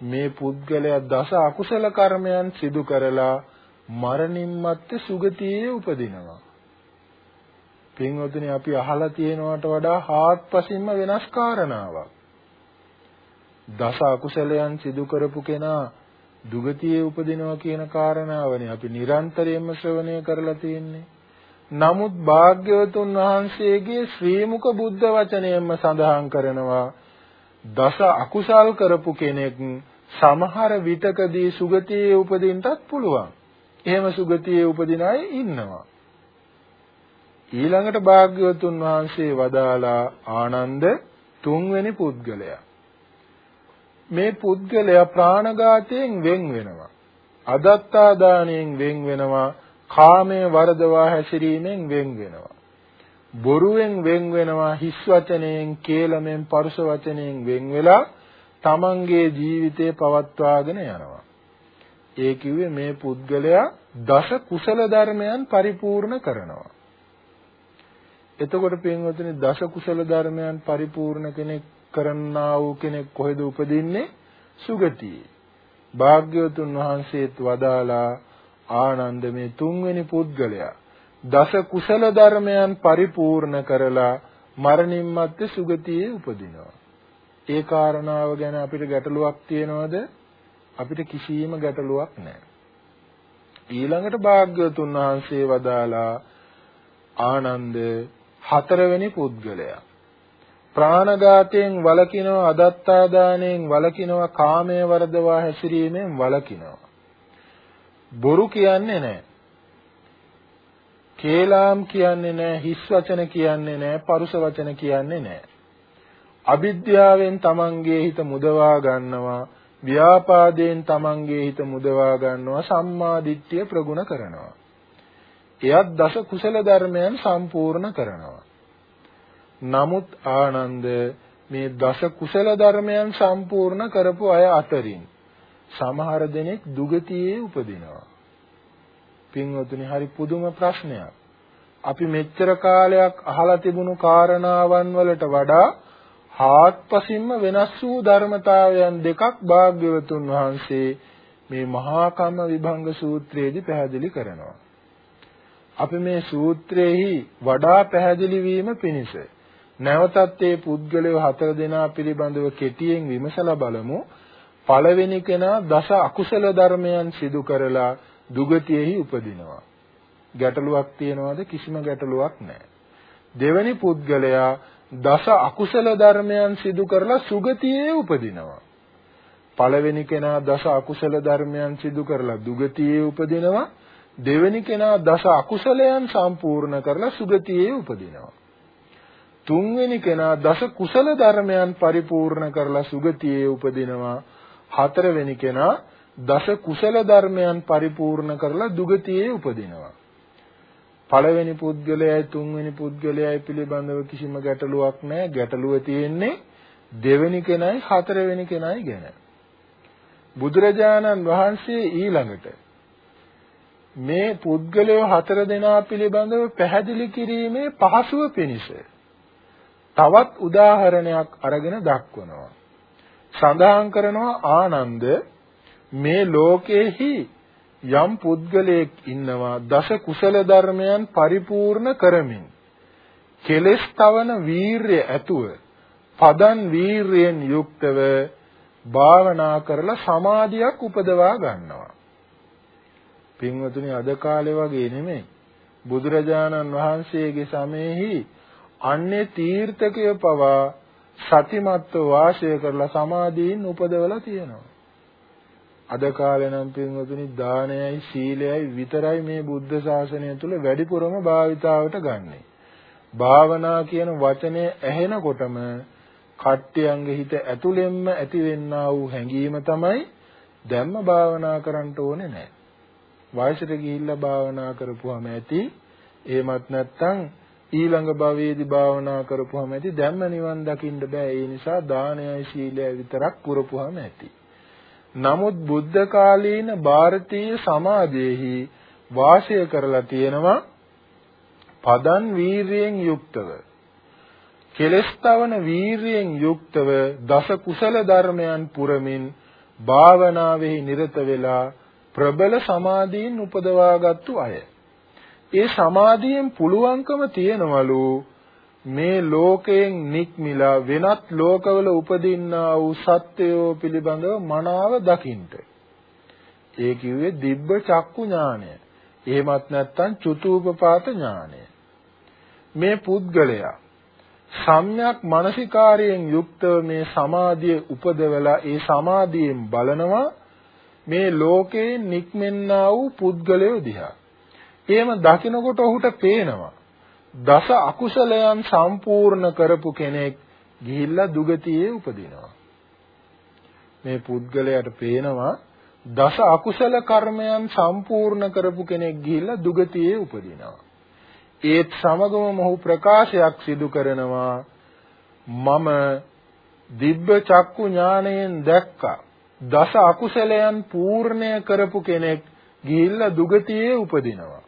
මේ පුද්ගලයා දස අකුසල කර්මයන් සිදු කරලා මරණින් මත්තේ සුගතියේ උපදිනවා. පින්වතුනි අපි අහලා තියෙනවට වඩා හාත්පසින්ම වෙනස් කාරණාවක්. දස අකුසලයන් සිදු කරපු කෙනා දුගතියේ උපදිනවා කියන කාරණාවනේ අපි නිරන්තරයෙන්ම ශ්‍රවණය කරලා තියෙන්නේ. නමුත් භාග්‍යවතුන් වහන්සේගේ ශ්‍රී මුක බුද්ධ වචනයෙන්ම සඳහන් කරනවා දස අකුසල් කරපු කෙනෙක් සමහර විටකදී සුගතියේ උපදින්නත් පුළුවන්. එහෙම සුගතියේ උපදින අය ඉන්නවා. ඊළඟට භාග්‍යවතුන් වහන්සේ වදාලා ආනන්ද තුන්වෙනි පුද්ගලයා. මේ පුද්ගලයා ප්‍රාණඝාතයෙන් වෙන් වෙනවා. අදත්තා දාණයෙන් වෙන් වෙනවා. කාමයේ වරදවා හැසිරීමෙන් වෙන් වෙනවා. බොරුවෙන් වෙන් වෙනවා හිස් වචනයෙන් කේලමෙන් පරුෂ වචනයෙන් වෙන් වෙලා තමන්ගේ ජීවිතේ පවත්වාගෙන යනවා. ඒ කිව්වේ මේ පුද්ගලයා දස කුසල ධර්මයන් පරිපූර්ණ කරනවා. එතකොට පින්වතුනි දස කුසල ධර්මයන් පරිපූර්ණ කෙනෙක් කරන්නා වූ කෙනෙක් කොහෙද උපදින්නේ? සුගතියේ. භාග්‍යවතුන් වහන්සේත් වදාලා ආනන්ද මේ තුන්වෙනි පුද්ගලයා දස කුසල ධර්මයන් පරිපූර්ණ කරලා මරණින් මත්තේ සුගතියේ උපදිනවා. ඒ කාරණාව ගැන අපිට ගැටලුවක් තියනවද? අපිට කිසිම ගැටලුවක් නැහැ. ඊළඟට භාග්‍යවතුන් වහන්සේ වදාලා ආනන්ද හතරවෙනි පුද්ගලයා ප්‍රාණඝාතයෙන් වළකිනවා අදත්තාදානයෙන් වළකිනවා කාමයේ වර්ධවා හැසිරීමෙන් වළකිනවා බොරු කියන්නේ නැහැ කේලාම් කියන්නේ නැහැ, හිස් වචන කියන්නේ නැහැ, පරුෂ වචන කියන්නේ නැහැ. අවිද්‍යාවෙන් තමන්ගේ හිත මුදවා ගන්නවා, ව්‍යාපාදයෙන් තමන්ගේ හිත මුදවා ගන්නවා, සම්මා දිට්ඨිය ප්‍රගුණ කරනවා. එයත් දස කුසල ධර්මයන් සම්පූර්ණ කරනවා. නමුත් ආනන්ද මේ දස කුසල ධර්මයන් සම්පූර්ණ කරපු අය අතරින් සමහර දෙනෙක් දුගතියේ උපදිනවා. පින්වතුනි හරි පුදුම ප්‍රශ්නයක්. අපි මෙච්චර කාලයක් අහලා තිබුණු කාරණාවන් වලට වඩා හාත්පසින්ම වෙනස් වූ ධර්මතාවයන් දෙකක් භාග්‍යවතුන් වහන්සේ මේ මහා කම්ම විභංග සූත්‍රයේදී පැහැදිලි කරනවා. අපි මේ සූත්‍රයේහි වඩා පැහැදිලි වීම පිණිස නැවතත් මේ පුද්ගලයෝ හතර දෙනා පිළිබඳව කෙටියෙන් විමසලා බලමු. පළවෙනි කෙනා දස අකුසල ධර්මයන් සිදු කරලා දුගතියෙහි උපදිනවා. ගැටලුවක් තියනවාද කිසිම ගැටලුවක් නැහැ. දෙවැනි පුද්ගලයා දස අකුසල ධර්මයන් සිදු කරලා සුගතියේ උපදිනවා. පළවෙනි කෙනා දස අකුසල ධර්මයන් සිදු කරලා දුගතියේ උපදිනවා. දෙවෙනි කෙනා දස අකුසලයන් සම්පූර්ණ කරලා සුගතියේ උපදිනවා. තුන්වෙනි කෙනා දස කුසල ධර්මයන් පරිපූර්ණ කරලා සුගතියේ උපදිනවා. හතරවෙනි කෙනා දස කුසල ධර්මයන් පරිපූර්ණ කරලා දුගතියේ උපදිනවා. පළවෙනි පුද්ගලයයි තුන්වෙනි පුද්ගලයයි පිළිබඳව කිසිම ගැටලුවක් නැහැ. ගැටලුව තියෙන්නේ දෙවෙනි කෙනයි හතරවෙනි කෙනයි ගැන. බුදුරජාණන් වහන්සේ ඊළඟට මේ පුද්ගලයෝ හතර දෙනා පිළිබඳව පැහැදිලි කිරීමේ පහසුව පිණිස තවත් උදාහරණයක් අරගෙන දක්වනවා. සඳහන් කරනවා ආනන්ද මේ ලෝකේහි යම් පුද්ගලයෙක් ඉන්නවා දස කුසල ධර්මයන් පරිපූර්ණ කරමින් කෙලස් තවන වීරය ඇතුව පදන් වීරයෙන් යුක්තව භාවනා කරලා සමාධියක් උපදවා ගන්නවා. පින්වතුනි අද කාලේ වගේ නෙමෙයි. බුදුරජාණන් වහන්සේගේ සමයේහි අන්නේ තීර්ථකය පවා සතිමත්ව වාසය කරලා සමාධියින් උපදවලා තියෙනවා. අද කාලේ නම් පින්වතුනි දානයයි සීලයයි විතරයි මේ බුද්ධ ශාසනය තුල වැඩිපුරම භාවිතාවට ගන්නෙ. භාවනා කියන වචනය ඇහෙනකොටම කට්ටියන්ගේ හිත ඇතුළෙන්ම ඇතිවෙන්නා වූ හැඟීම තමයි දැම්ම භාවනා කරන්න ඕනේ නැහැ. වයසට ගිහිල්ලා භාවනා කරපුවාම ඇති. එහෙමත් නැත්නම් ඊළඟ භවයේදී භාවනා කරපුවාම ඇති. දැම්ම නිවන් දකින්න බෑ. ඒ නිසා දානයයි සීලයයි විතරක් පුරපුවාම ඇති. නමුත් බුද්ධ කාලීන ಭಾರತೀಯ සමාජයේහි වාසය කරලා තියෙනවා පදන් වීරියෙන් යුක්තව කෙලස්තවන වීරියෙන් යුක්තව දස කුසල ධර්මයන් පුරමින් භාවනාවෙහි නිරත වෙලා ප්‍රබල සමාධීන් උපදවාගත්තු අය. ඒ සමාධියෙන් පුළුවන්කම තියනවලු මේ ලෝකයෙන් නික්මිලා වෙනත් ලෝකවල උපදින්නා වූ සත්වයෝ පිළිබඳව මනාව දකින්ට. ඒ කිව්වේ දිබ්බ චක්කු ඥානය. එහෙමත් නැත්නම් චුතූපපාත ඥානය. මේ පුද්ගලයා සම්‍යක් මානසිකාරයෙන් යුක්තව මේ සමාධිය උපදවලා ඒ සමාධියෙන් බලනවා මේ ලෝකයෙන් නික්මෙන්නා වූ පුද්ගලයෝ දිහා. එහෙම දකිනකොට ඔහුට පේනවා දස අකුසලයන් සම්පූර්ණ කරපු කෙනෙක් ගිහිල්ලා දුගතියේ උපදිනවා. මේ පුද්ගලයාට පේනවා දස අකුසල කර්මයන් සම්පූර්ණ කරපු කෙනෙක් ගිහිල්ලා දුගතියේ උපදිනවා. ඒත් සමගම මොහු ප්‍රකාශයක් සිදු කරනවා මම දිබ්බ චක්කු ඥාණයෙන් දැක්කා දස අකුසලයන් පූර්ණය කරපු කෙනෙක් ගිහිල්ලා දුගතියේ උපදිනවා.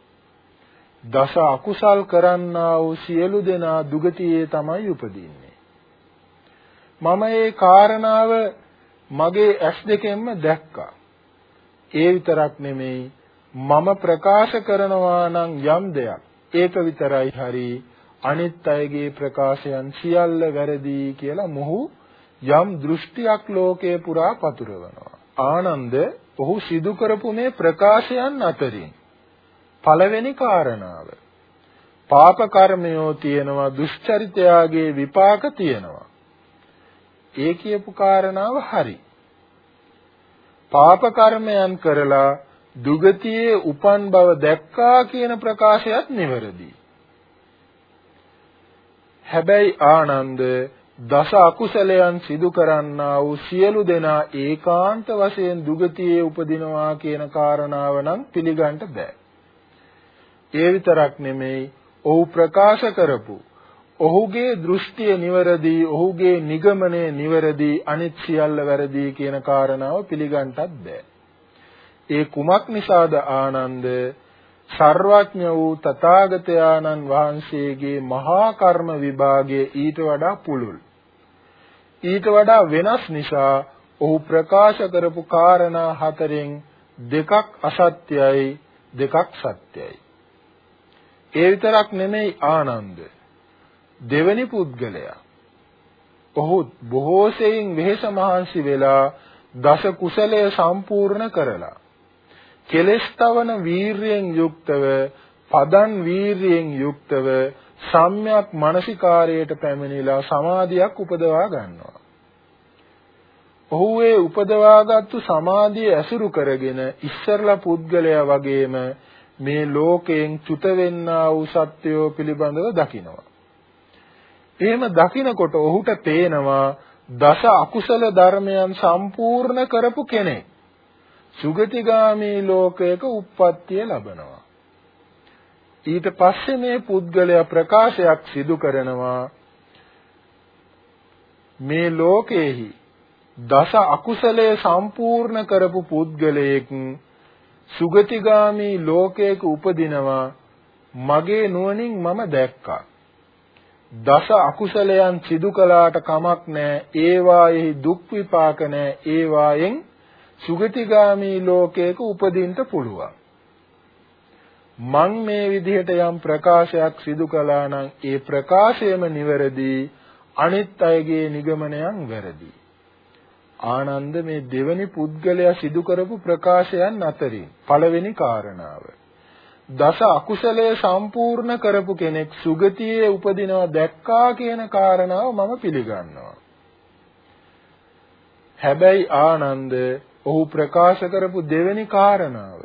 දස අකුසල් කරන්නා වූ සියලු දෙනා දුගතියේ තමයි උපදින්නේ. මම ඒ කාරණාව මගේ ඇස් දෙකෙන්ම දැක්කා. ඒ විතරක් නෙමෙයි මම ප්‍රකාශ කරනවා නම් යම් දෙයක් ඒක විතරයි හරි අනිත් අයගේ ප්‍රකාශයන් සියල්ල වැරදි කියලා මොහු යම් දෘෂ්ටියක් ලෝකයේ පුරා පතුරවනවා. ආනන්ද ඔහු සිදු කරපු මේ ප්‍රකාශයන් අතරින් පළවෙනි කාරණාව. පාප කර්මයෝ තියෙනවා දුෂ්චරිතයාගේ විපාක තියෙනවා. ඒ කියපු කාරණාව හරි. පාප කර්මයන් කරලා දුගතියේ උපන් බව දැක්කා කියන ප්‍රකාශයත් නිවැරදි. හැබැයි ආනන්ද දස අකුසලයන් සිදු කරන්නා වූ සියලු දෙනා ඒකාන්ත වශයෙන් දුගතියේ උපදිනවා කියන කාරණාව නම් පිළිගන්න බෑ. ඒ විතරක් නෙමෙයි ඔහු ප්‍රකාශ කරපු ඔහුගේ දෘෂ්ටිය නිවැරදි, ඔහුගේ නිගමනය නිවැරදි, අනිත් සියල්ල වැරදි කියන කාරණාව පිළිගන්නටත් බෑ. ඒ කුමක් නිසාද ආනන්ද සර්වඥ වූ තථාගතයන්න් වහන්සේගේ මහා කර්ම විභාගය ඊට වඩා පුළුල්. ඊට වඩා වෙනස් නිසා ඔහු ප්‍රකාශ කරපු කාරණා හතරෙන් දෙකක් අසත්‍යයි දෙකක් සත්‍යයි. ඒ විතරක් නෙමෙයි ආනන්ද. දෙවැනි පුද්ගලයා ඔහු බොහෝ සෙයින් වෙහෙස මහන්සි වෙලා දස කුසලය සම්පූර්ණ කරලා කෙලස්තවන වීරියෙන් යුක්තව පදන් වීරියෙන් යුක්තව සම්‍යක් මානසිකාරයට පැමිණිලා සමාධියක් උපදවා ගන්නවා. ඔහු ඒ උපදවාගත්තු සමාධිය ඇසුරු කරගෙන ඉස්සරලා පුද්ගලයා වගේම මේ ලෝකයෙන් චුත වෙන්නා වූ සත්‍යෝ පිළිබඳව දකිනවා. එහෙම දකිනකොට ඔහුට පේනවා දස අකුසල ධර්මයන් සම්පූර්ණ කරපු කෙනෙක්. සුගතිගාමී ලෝකයක උප්පත්තිය ලබනවා. ඊට පස්සේ මේ පුද්ගලයා ප්‍රකාශයක් සිදු කරනවා මේ ලෝකයේහි දස අකුසලයේ සම්පූර්ණ කරපු පුද්ගලයෙක් සුගතිගාමී ලෝකයක උපදිනවා මගේ නුවණින් මම දැක්කා. දස අකුසලයන් සිදු කළාට කමක් නැහැ. ඒවායෙහි දුක් විපාක නැහැ. ඒවායෙන් සුගතිගාමී ලෝකයක උපදින්න පුළුවන්. මං මේ විදිහට යම් ප්‍රකාශයක් සිදු කළා නම් ඒ ප්‍රකාශයම නිවැරදි අනිත් අයගේ නිගමනයන් වැරදි. ආනන්ද මේ දෙවනි පුද්ගලයා සිදු කරපු ප්‍රකාශයන් අතරින් පළවෙනි කාරණාව දස අකුසලයේ සම්පූර්ණ කරපු කෙනෙක් සුගතියේ උපදිනවා දැක්කා කියන කාරණාව මම පිළිගන්නවා. හැබැයි ආනන්ද ඔහු ප්‍රකාශ කරපු දෙවෙනි කාරණාව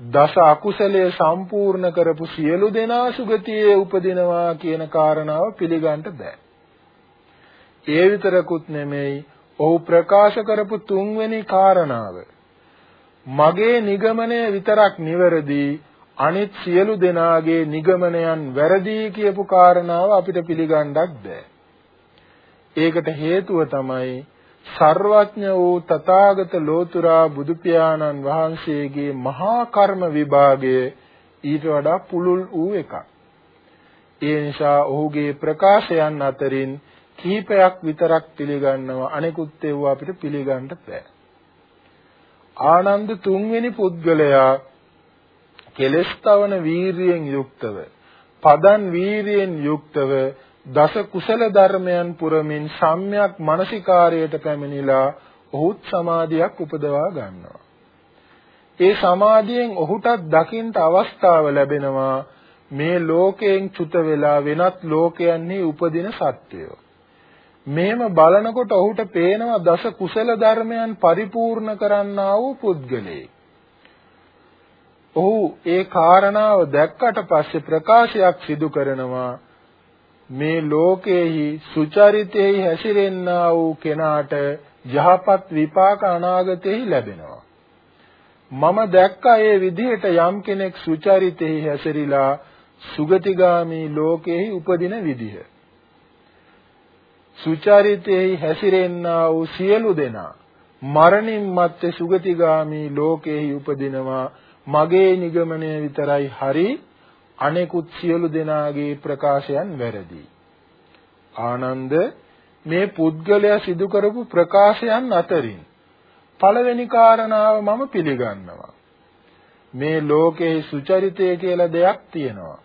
දස අකුසලයේ සම්පූර්ණ කරපු සියලු දෙනා සුගතියේ උපදිනවා කියන කාරණාව පිළිගන්න බෑ. ඒ විතරකුත් නෙමෙයි ඔහු ප්‍රකාශ කරපු තුන්වෙනි කාරණාව මගේ නිගමනය විතරක් නිවැරදි අනිත් සියලු දෙනාගේ නිගමනයන් වැරදි කියපු කාරණාව අපිට පිළිගන්නත් බෑ. ඒකට හේතුව තමයි සර්වඥ වූ තථාගත ලෝතුරා බුදු පියාණන් වහන්සේගේ මහා කර්ම විභාගය ඊට වඩා පුළුල් වූ එකක්. ඒ නිසා ඔහුගේ ප්‍රකාශයන් අතරින් කීපයක් විතරක් පිළිගන්නවා අනෙකුත් ඒවා අපිට පිළිගන්න බෑ. ආනන්ද තුන්වෙනි පුද්ගලයා කෙලස්තවන වීරියෙන් යුක්තව පදන් වීරියෙන් යුක්තව දස කුසල ධර්මයන් පුරමින් සම්‍යක් මානසිකාරයට පැමිණිලා ඔහුත් සමාධියක් උපදවා ගන්නවා. ඒ සමාධියෙන් ඔහුටත් දකින්ට අවස්ථාව ලැබෙනවා මේ ලෝකයෙන් චුත වෙලා වෙනත් ලෝකයන්හි උපදින සත්‍යය. මේම බලනකොට ඔහුට පේනවා දස කුසල ධර්මයන් පරිපූර්ණ කරන්නා වූ පුද්ගලයෙක්. ඔහු ඒ කාරණාව දැක්කට පස්සේ ප්‍රකාශයක් සිදු කරනවා මේ ලෝකයේහි සුචරිතෙහි හැසිරෙන්නා වූ කෙනාට යහපත් විපාක අනාගතෙහි ලැබෙනවා. මම දැක්කා ඒ විදිහට යම් කෙනෙක් සුචරිතෙහි හැසිරීලා සුගතිගාමි ලෝකෙහි උපදින විදිහ. සුචරිතෙහි හැසිරෙන්නා වූ සියලු දෙනා මරණින් මත්තේ සුගතිගාමි ලෝකෙහි උපදිනවා මගේ නිගමනය විතරයි හරි අනෙකුත් සියලු දෙනාගේ ප්‍රකාශයන් වැරදි. ආනන්ද මේ පුද්ගලයා සිදු කරපු ප්‍රකාශයන් අතරින් පළවෙනි කාරණාව මම පිළිගන්නවා. මේ ලෝකේ සුචරිතය කියලා දෙයක් තියෙනවා.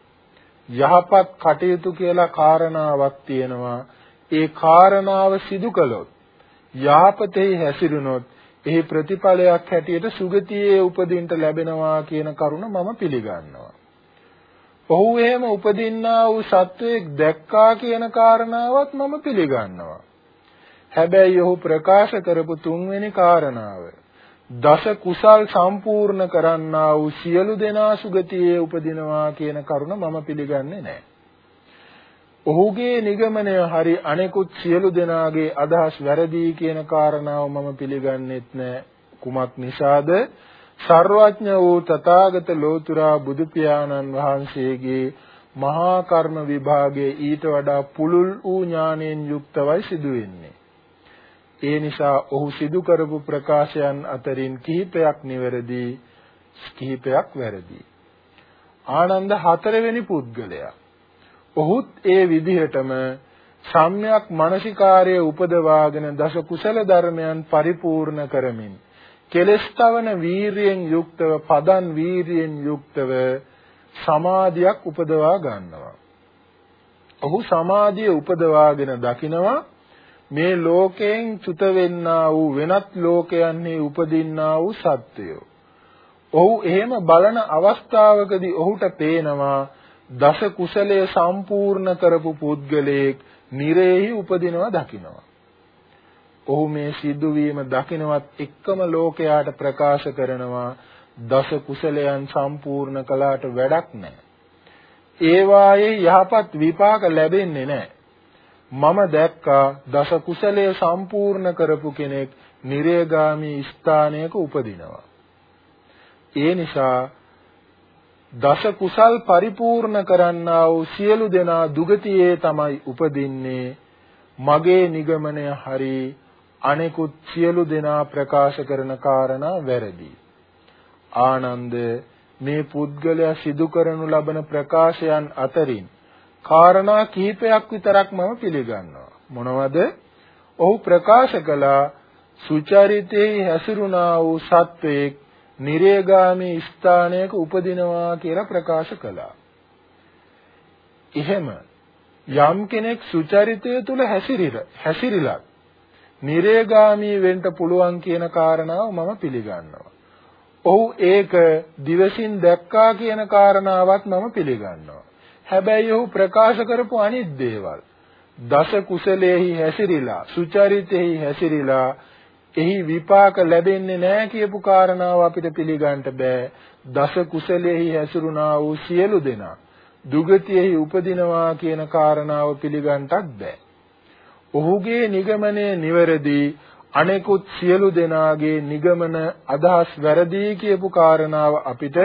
යහපත් කටයුතු කියලා කාරණාවක් තියෙනවා. ඒ කාරණාව සිදු කළොත් යහපතේ හැසිරුණොත් එහි ප්‍රතිඵලයක් හැටියට සුගතියේ උපදින්න ලැබෙනවා කියන කරුණ මම පිළිගන්නවා. ඔහු එහෙම උපදින්නා වූ සත්වයක් දැක්කා කියන කාරණාවත් මම පිළිගන්නවා. හැබැයි ඔහු ප්‍රකාශ කරපු තුන්වෙනි කාරණාව දස කුසල් සම්පූර්ණ කරන්නා වූ සියලු දෙනා සුගතියේ උපදිනවා කියන කරුණ මම පිළිගන්නේ නැහැ. ඔහුගේ නිගමනය හරි අනෙකුත් සියලු දෙනාගේ අදහස් වැරදි කියන කාරණාව මම පිළිගන්නෙත් නැහැ. කුමක් නිසාද? සර්වඥ වූ තථාගත ලෝතුරා බුදු පියාණන් වහන්සේගේ මහා කර්ම විභාගයේ ඊට වඩා පුළුල් වූ ඥාණයෙන් යුක්තවයි සිදු වෙන්නේ. ඒ නිසා ඔහු සිදු කරපු ප්‍රකාශයන් අතරින් කිහිපයක් නිවැරදි කිහිපයක් වැරදි. ආනන්ද හතරවෙනි පුද්ගලයා. ඔහුත් ඒ විදිහටම සම්්‍යක් මානසිකාර්යය උපදවාගෙන දස කුසල ධර්මයන් පරිපූර්ණ කරමින් කෙලස්තවන වීරියෙන් යුක්තව පදන් වීරියෙන් යුක්තව සමාධියක් උපදවා ගන්නවා. ඔහු සමාධිය උපදවාගෙන දකිනවා මේ ලෝකයෙන් චුත වෙන්නා වූ වෙනත් ලෝකයන්හි උපදින්නා වූ සත්වයෝ. ඔහු එහෙම බලන අවස්ථාවකදී ඔහුට පේනවා දස කුසලයේ සම්පූර්ණ කරපු පුද්ගලයෙක් නිරේහි උපදිනවා දකිනවා. ඔහු මේ සිදුවීම දකිනවත් එක්කම ලෝකයාට ප්‍රකාශ කරනවා දස කුසලයන් සම්පූර්ණ කළාට වැඩක් නැහැ. ඒවායේ යහපත් විපාක ලැබෙන්නේ නැහැ. මම දැක්කා දස කුසලයේ සම්පූර්ණ කරපු කෙනෙක් නිරේගාමී ස්ථානයක උපදිනවා. ඒ නිසා දස කුසල් පරිපූර්ණ කරන්නා වූ සියලු දෙනා දුගතියේ තමයි උපදින්නේ. මගේ නිගමනය හරි අනෙකුත් සියලු දෙනා ප්‍රකාශ කරන කාරණා වැරදි. ආනන්ද මේ පුද්ගලයා සිදු කරනු ලබන ප්‍රකාශයන් අතරින් කාරණා කිහිපයක් විතරක් මම පිළිගන්නවා. මොනවද? ඔහු ප්‍රකාශ කළා සුචරිතේ හැසිරුණා වූ සත්වයෙක් නිරේගාමී ස්ථානයක උපදිනවා කියලා ප්‍රකාශ කළා. එහෙම යම් කෙනෙක් සුචරිතය තුල හැසිරිලා හැසිරිලා නිරේගාමී වෙන්න පුළුවන් කියන කාරණාව මම පිළිගන්නවා. ඔහු ඒක දිවසින් දැක්කා කියන කාරණාවත් මම පිළිගන්නවා. හැබැයි ඔහු ප්‍රකාශ කරපු අනිත් දේවල් දස කුසලයේහි හැසිරිලා සුචරිතෙහි හැසිරිලා එහි විපාක ලැබෙන්නේ නැහැ කියපු කාරණාව අපිට පිළිගන්න බෑ. දස කුසලයේහි හැසිරුණා වූ සියලු දෙනා දුගතියෙහි උපදිනවා කියන කාරණාව පිළිගන්නටත් බෑ. ඔහුගේ නිගමනය නිවැරදි අනෙකුත් සියලු දෙනාගේ නිගමන අදහස් වැරදි කියපු කාරණාව අපිට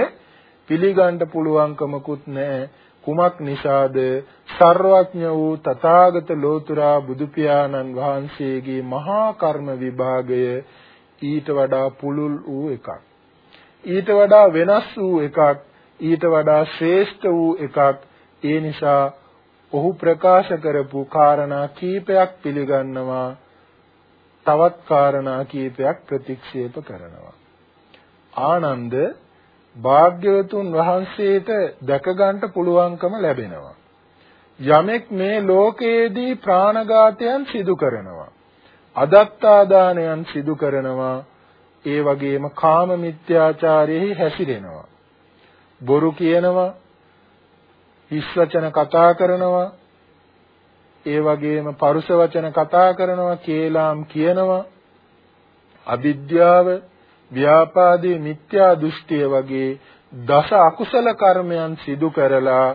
පිළිගන්න පුළුවන්කමකුත් නැහැ. කුමක් නිසාද? සර්වඥ වූ තථාගත ලෝතුරා බුදු පියාණන් වහන්සේගේ මහා කර්ම විභාගය ඊට වඩා පුළුල් වූ එකක්. ඊට වඩා වෙනස් වූ එකක් ඊට වඩා ශ්‍රේෂ්ඨ වූ එකක්. ඒ නිසා ඔහු ප්‍රකාශ කරපු කාරණා කීපයක් පිළිගන්නවා. තවත් කාරණා කීපයක් ප්‍රතික්ෂේප කරනවා. ආනන්ද භාග්‍යවතුන් වහන්සේට දැක ගන්නට පුළුවන්කම ලැබෙනවා. යමෙක් මේ ලෝකයේදී ප්‍රාණඝාතයන් සිදු කරනවා. අදත්තාදානයන් සිදු කරනවා. ඒ වගේම කාම මිත්‍යාචාරයෙහි හැසිරෙනවා. බොරු කියනවා. හිස් වචන කතා කරනවා. ඒ වගේම පරුෂ වචන කතා කරනවා, කේලාම් කියනවා. අවිද්‍යාව ව්‍යාපාදේ මිත්‍යා දෘෂ්ටිය වගේ දස අකුසල කර්මයන් සිදු කරලා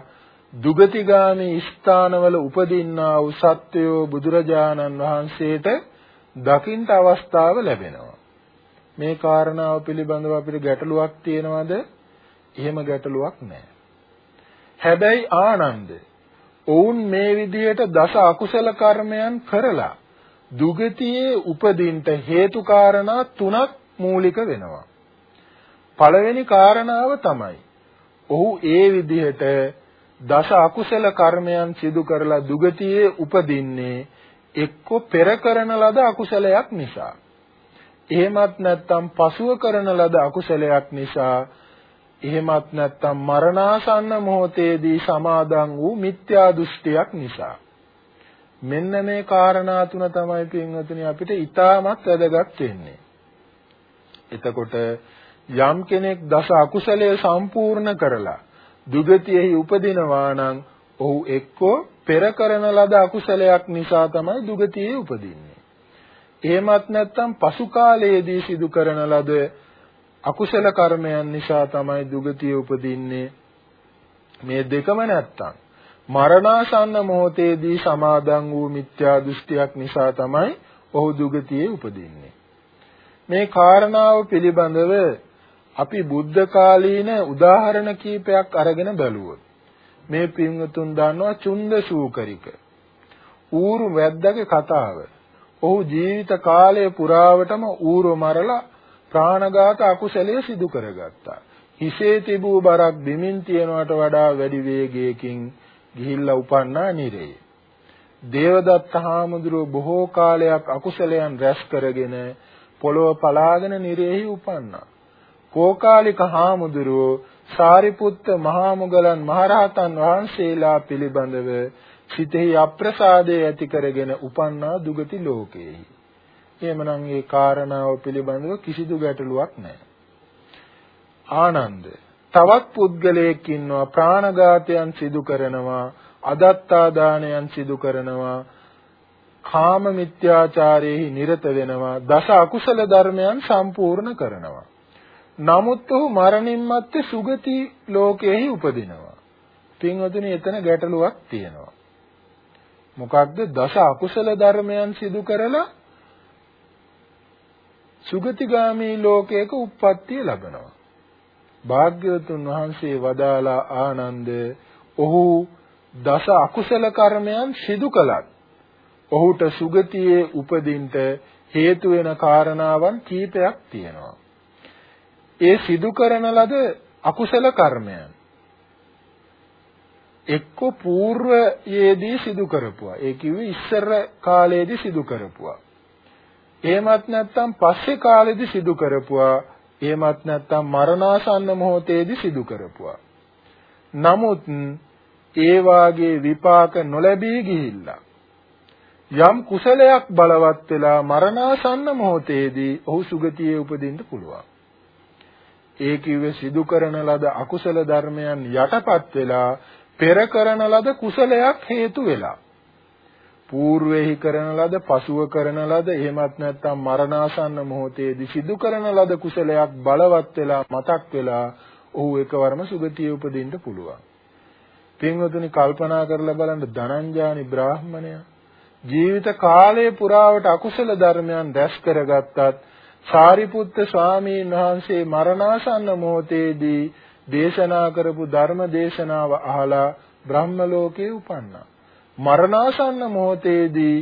දුගතිගාමී ස්ථානවල උපදින්නා වූ සත්වයෝ බුදුරජාණන් වහන්සේට දකින්ට අවස්ථාව ලැබෙනවා. මේ කාරණාව පිළිබඳව අපිට ගැටලුවක් තියෙනවද? එහෙම ගැටලුවක් නැහැ. හැබැයි ආනන්ද ඔවුන් මේ විදිහට දස අකුසල කර්මයන් කරලා දුගතියේ උපදින්ට හේතු කාරණා තුනක් මූලික වෙනවා. පළවෙනි කාරණාව තමයි ඔහු ඒ විදිහට දස අකුසල කර්මයන් සිදු කරලා දුගතියේ උපදින්නේ එක්ක පෙර කරන ලද අකුසලයක් නිසා. එහෙමත් නැත්නම් පසුව කරන ලද අකුසලයක් නිසා එහෙමත් නැත්නම් මරණාසන්න මොහොතේදී සමාදන් වූ මිත්‍යා දෘෂ්ටියක් නිසා මෙන්න මේ කාරණා තුන තමයි පින්වතුනි අපිට ඊටමත් වැදගත් වෙන්නේ එතකොට යම් කෙනෙක් දස අකුසලයේ සම්පූර්ණ කරලා දුගතියෙහි උපදිනවා නම් ඔහු එක්කෝ පෙර කරන ලද අකුසලයක් නිසා තමයි දුගතියේ උපදින්නේ. එහෙමත් නැත්නම් පසු කාලයේදී සිදු කරන ලද අකුසල කර්මයන් නිසා තමයි දුගතියේ උපදින්නේ. මේ දෙකම නැත්තම් මරණාසන්න මොහොතේදී සමාදන් වූ මිත්‍යා දෘෂ්ටියක් නිසා තමයි ඔහු දුගතියේ උපදින්නේ. මේ කාරණාව පිළිබඳව අපි බුද්ධ කාලීන උදාහරණ කීපයක් අරගෙන බලුවොත් මේ පින්වතුන් දන්නවා චුන්ද සූකරික. ඌරු වැද්දාගේ කතාව. ඔහු ජීවිත කාලය පුරාවටම ඌරු මරලා ප්‍රාණඝාත අකුසලයේ සිදු කරගත්තා. හිසේ තිබූ බරක් බිමින් තියනවට වඩා වැඩි වේගයකින් ගිහිල්ලා උපන්නා නිරේ. දේවදත්ත හාමුදුරුව බොහෝ කාලයක් අකුසලයන් රැස් කරගෙන පොළොව පලාගෙන නිරේහි උපන්නා. කෝකාලික හාමුදුරුව සාරිපුත්ත මහා මුගලන් මහරහතන් වහන්සේලා පිළිබඳව සිතෙහි අප්‍රසාදය ඇති කරගෙන උපන්නා දුගති ලෝකෙහි. එහෙමනම් මේ කාරණාව පිළිබඳව කිසිදු ගැටලුවක් නැහැ. ආනන්ද තවත් පුද්ගලයෙක් ඉන්නවා ප්‍රාණඝාතයන් සිදු කරනවා අදත්තා දානයන් සිදු කරනවා කාම මිත්‍යාචාරයේහි නිරත වෙනවා දස අකුසල ධර්මයන් සම්පූර්ණ කරනවා. නමුත් ඔහු මරණින් මත්තේ සුගති ලෝකයේහි උපදිනවා. පින්වතුනි එතන ගැටලුවක් තියෙනවා. මොකක්ද දස අකුසල ධර්මයන් සිදු කරලා සුගතිගාමී ලෝකයක උප්පත්තිය ලබනවා. භාග්‍යවතුන් වහන්සේ වදාලා ආනන්ද ඔහු දස අකුසල කර්මයන් සිදු කළත් ඔහුට සුගතියේ උපදින්නට හේතු වෙන කාරණාවන් කීපයක් තියෙනවා. ඒ සිදු කරන ලද අකුසල කර්මයන් එක්ක పూర్වයේදී සිදු කරපුවා. ඒ කිව්වේ ඉස්සර කාලයේදී සිදු කරපුවා. එහෙමත් නැත්නම් පස්සේ කාලෙදී සිදු කරපුවා. එහෙමත් නැත්නම් මරණාසන්න මොහොතේදී සිදු කරපුවා. නමුත් ඒ වාගේ විපාක නොලැබී ගිහිල්ලා යම් කුසලයක් බලවත් වෙලා මරණාසන්න මොහොතේදී ඔහු සුගතියේ උපදින්න පුළුවන්. ඒ කිව්වේ සිදු කරන ලද අකුසල ධර්මයන් යටපත් වෙලා පෙර කරන ලද කුසලයක් හේතු වෙලා పూర్වෙහි කරන ලද පසුව කරන ලද එහෙමත් නැත්නම් මරණාසන්න මොහොතේදී සිදු කරන ලද කුසලයක් බලවත් වෙලා මතක් වෙලා ඔහු එකවරම සුගතිය උපදින්න පුළුවන්. පින්වතුනි කල්පනා කරලා බලන්න ධනංජානි බ්‍රාහ්මණයා ජීවිත කාලය පුරාවට අකුසල ධර්මයන් රැස් කරගත්තත් සාරිපුත්ත ස්වාමීන් වහන්සේ මරණාසන්න මොහොතේදී දේශනා කරපු ධර්ම දේශනාව අහලා බ්‍රහ්ම ලෝකේ උපන්නා. මරණාසන්න මොහොතේදී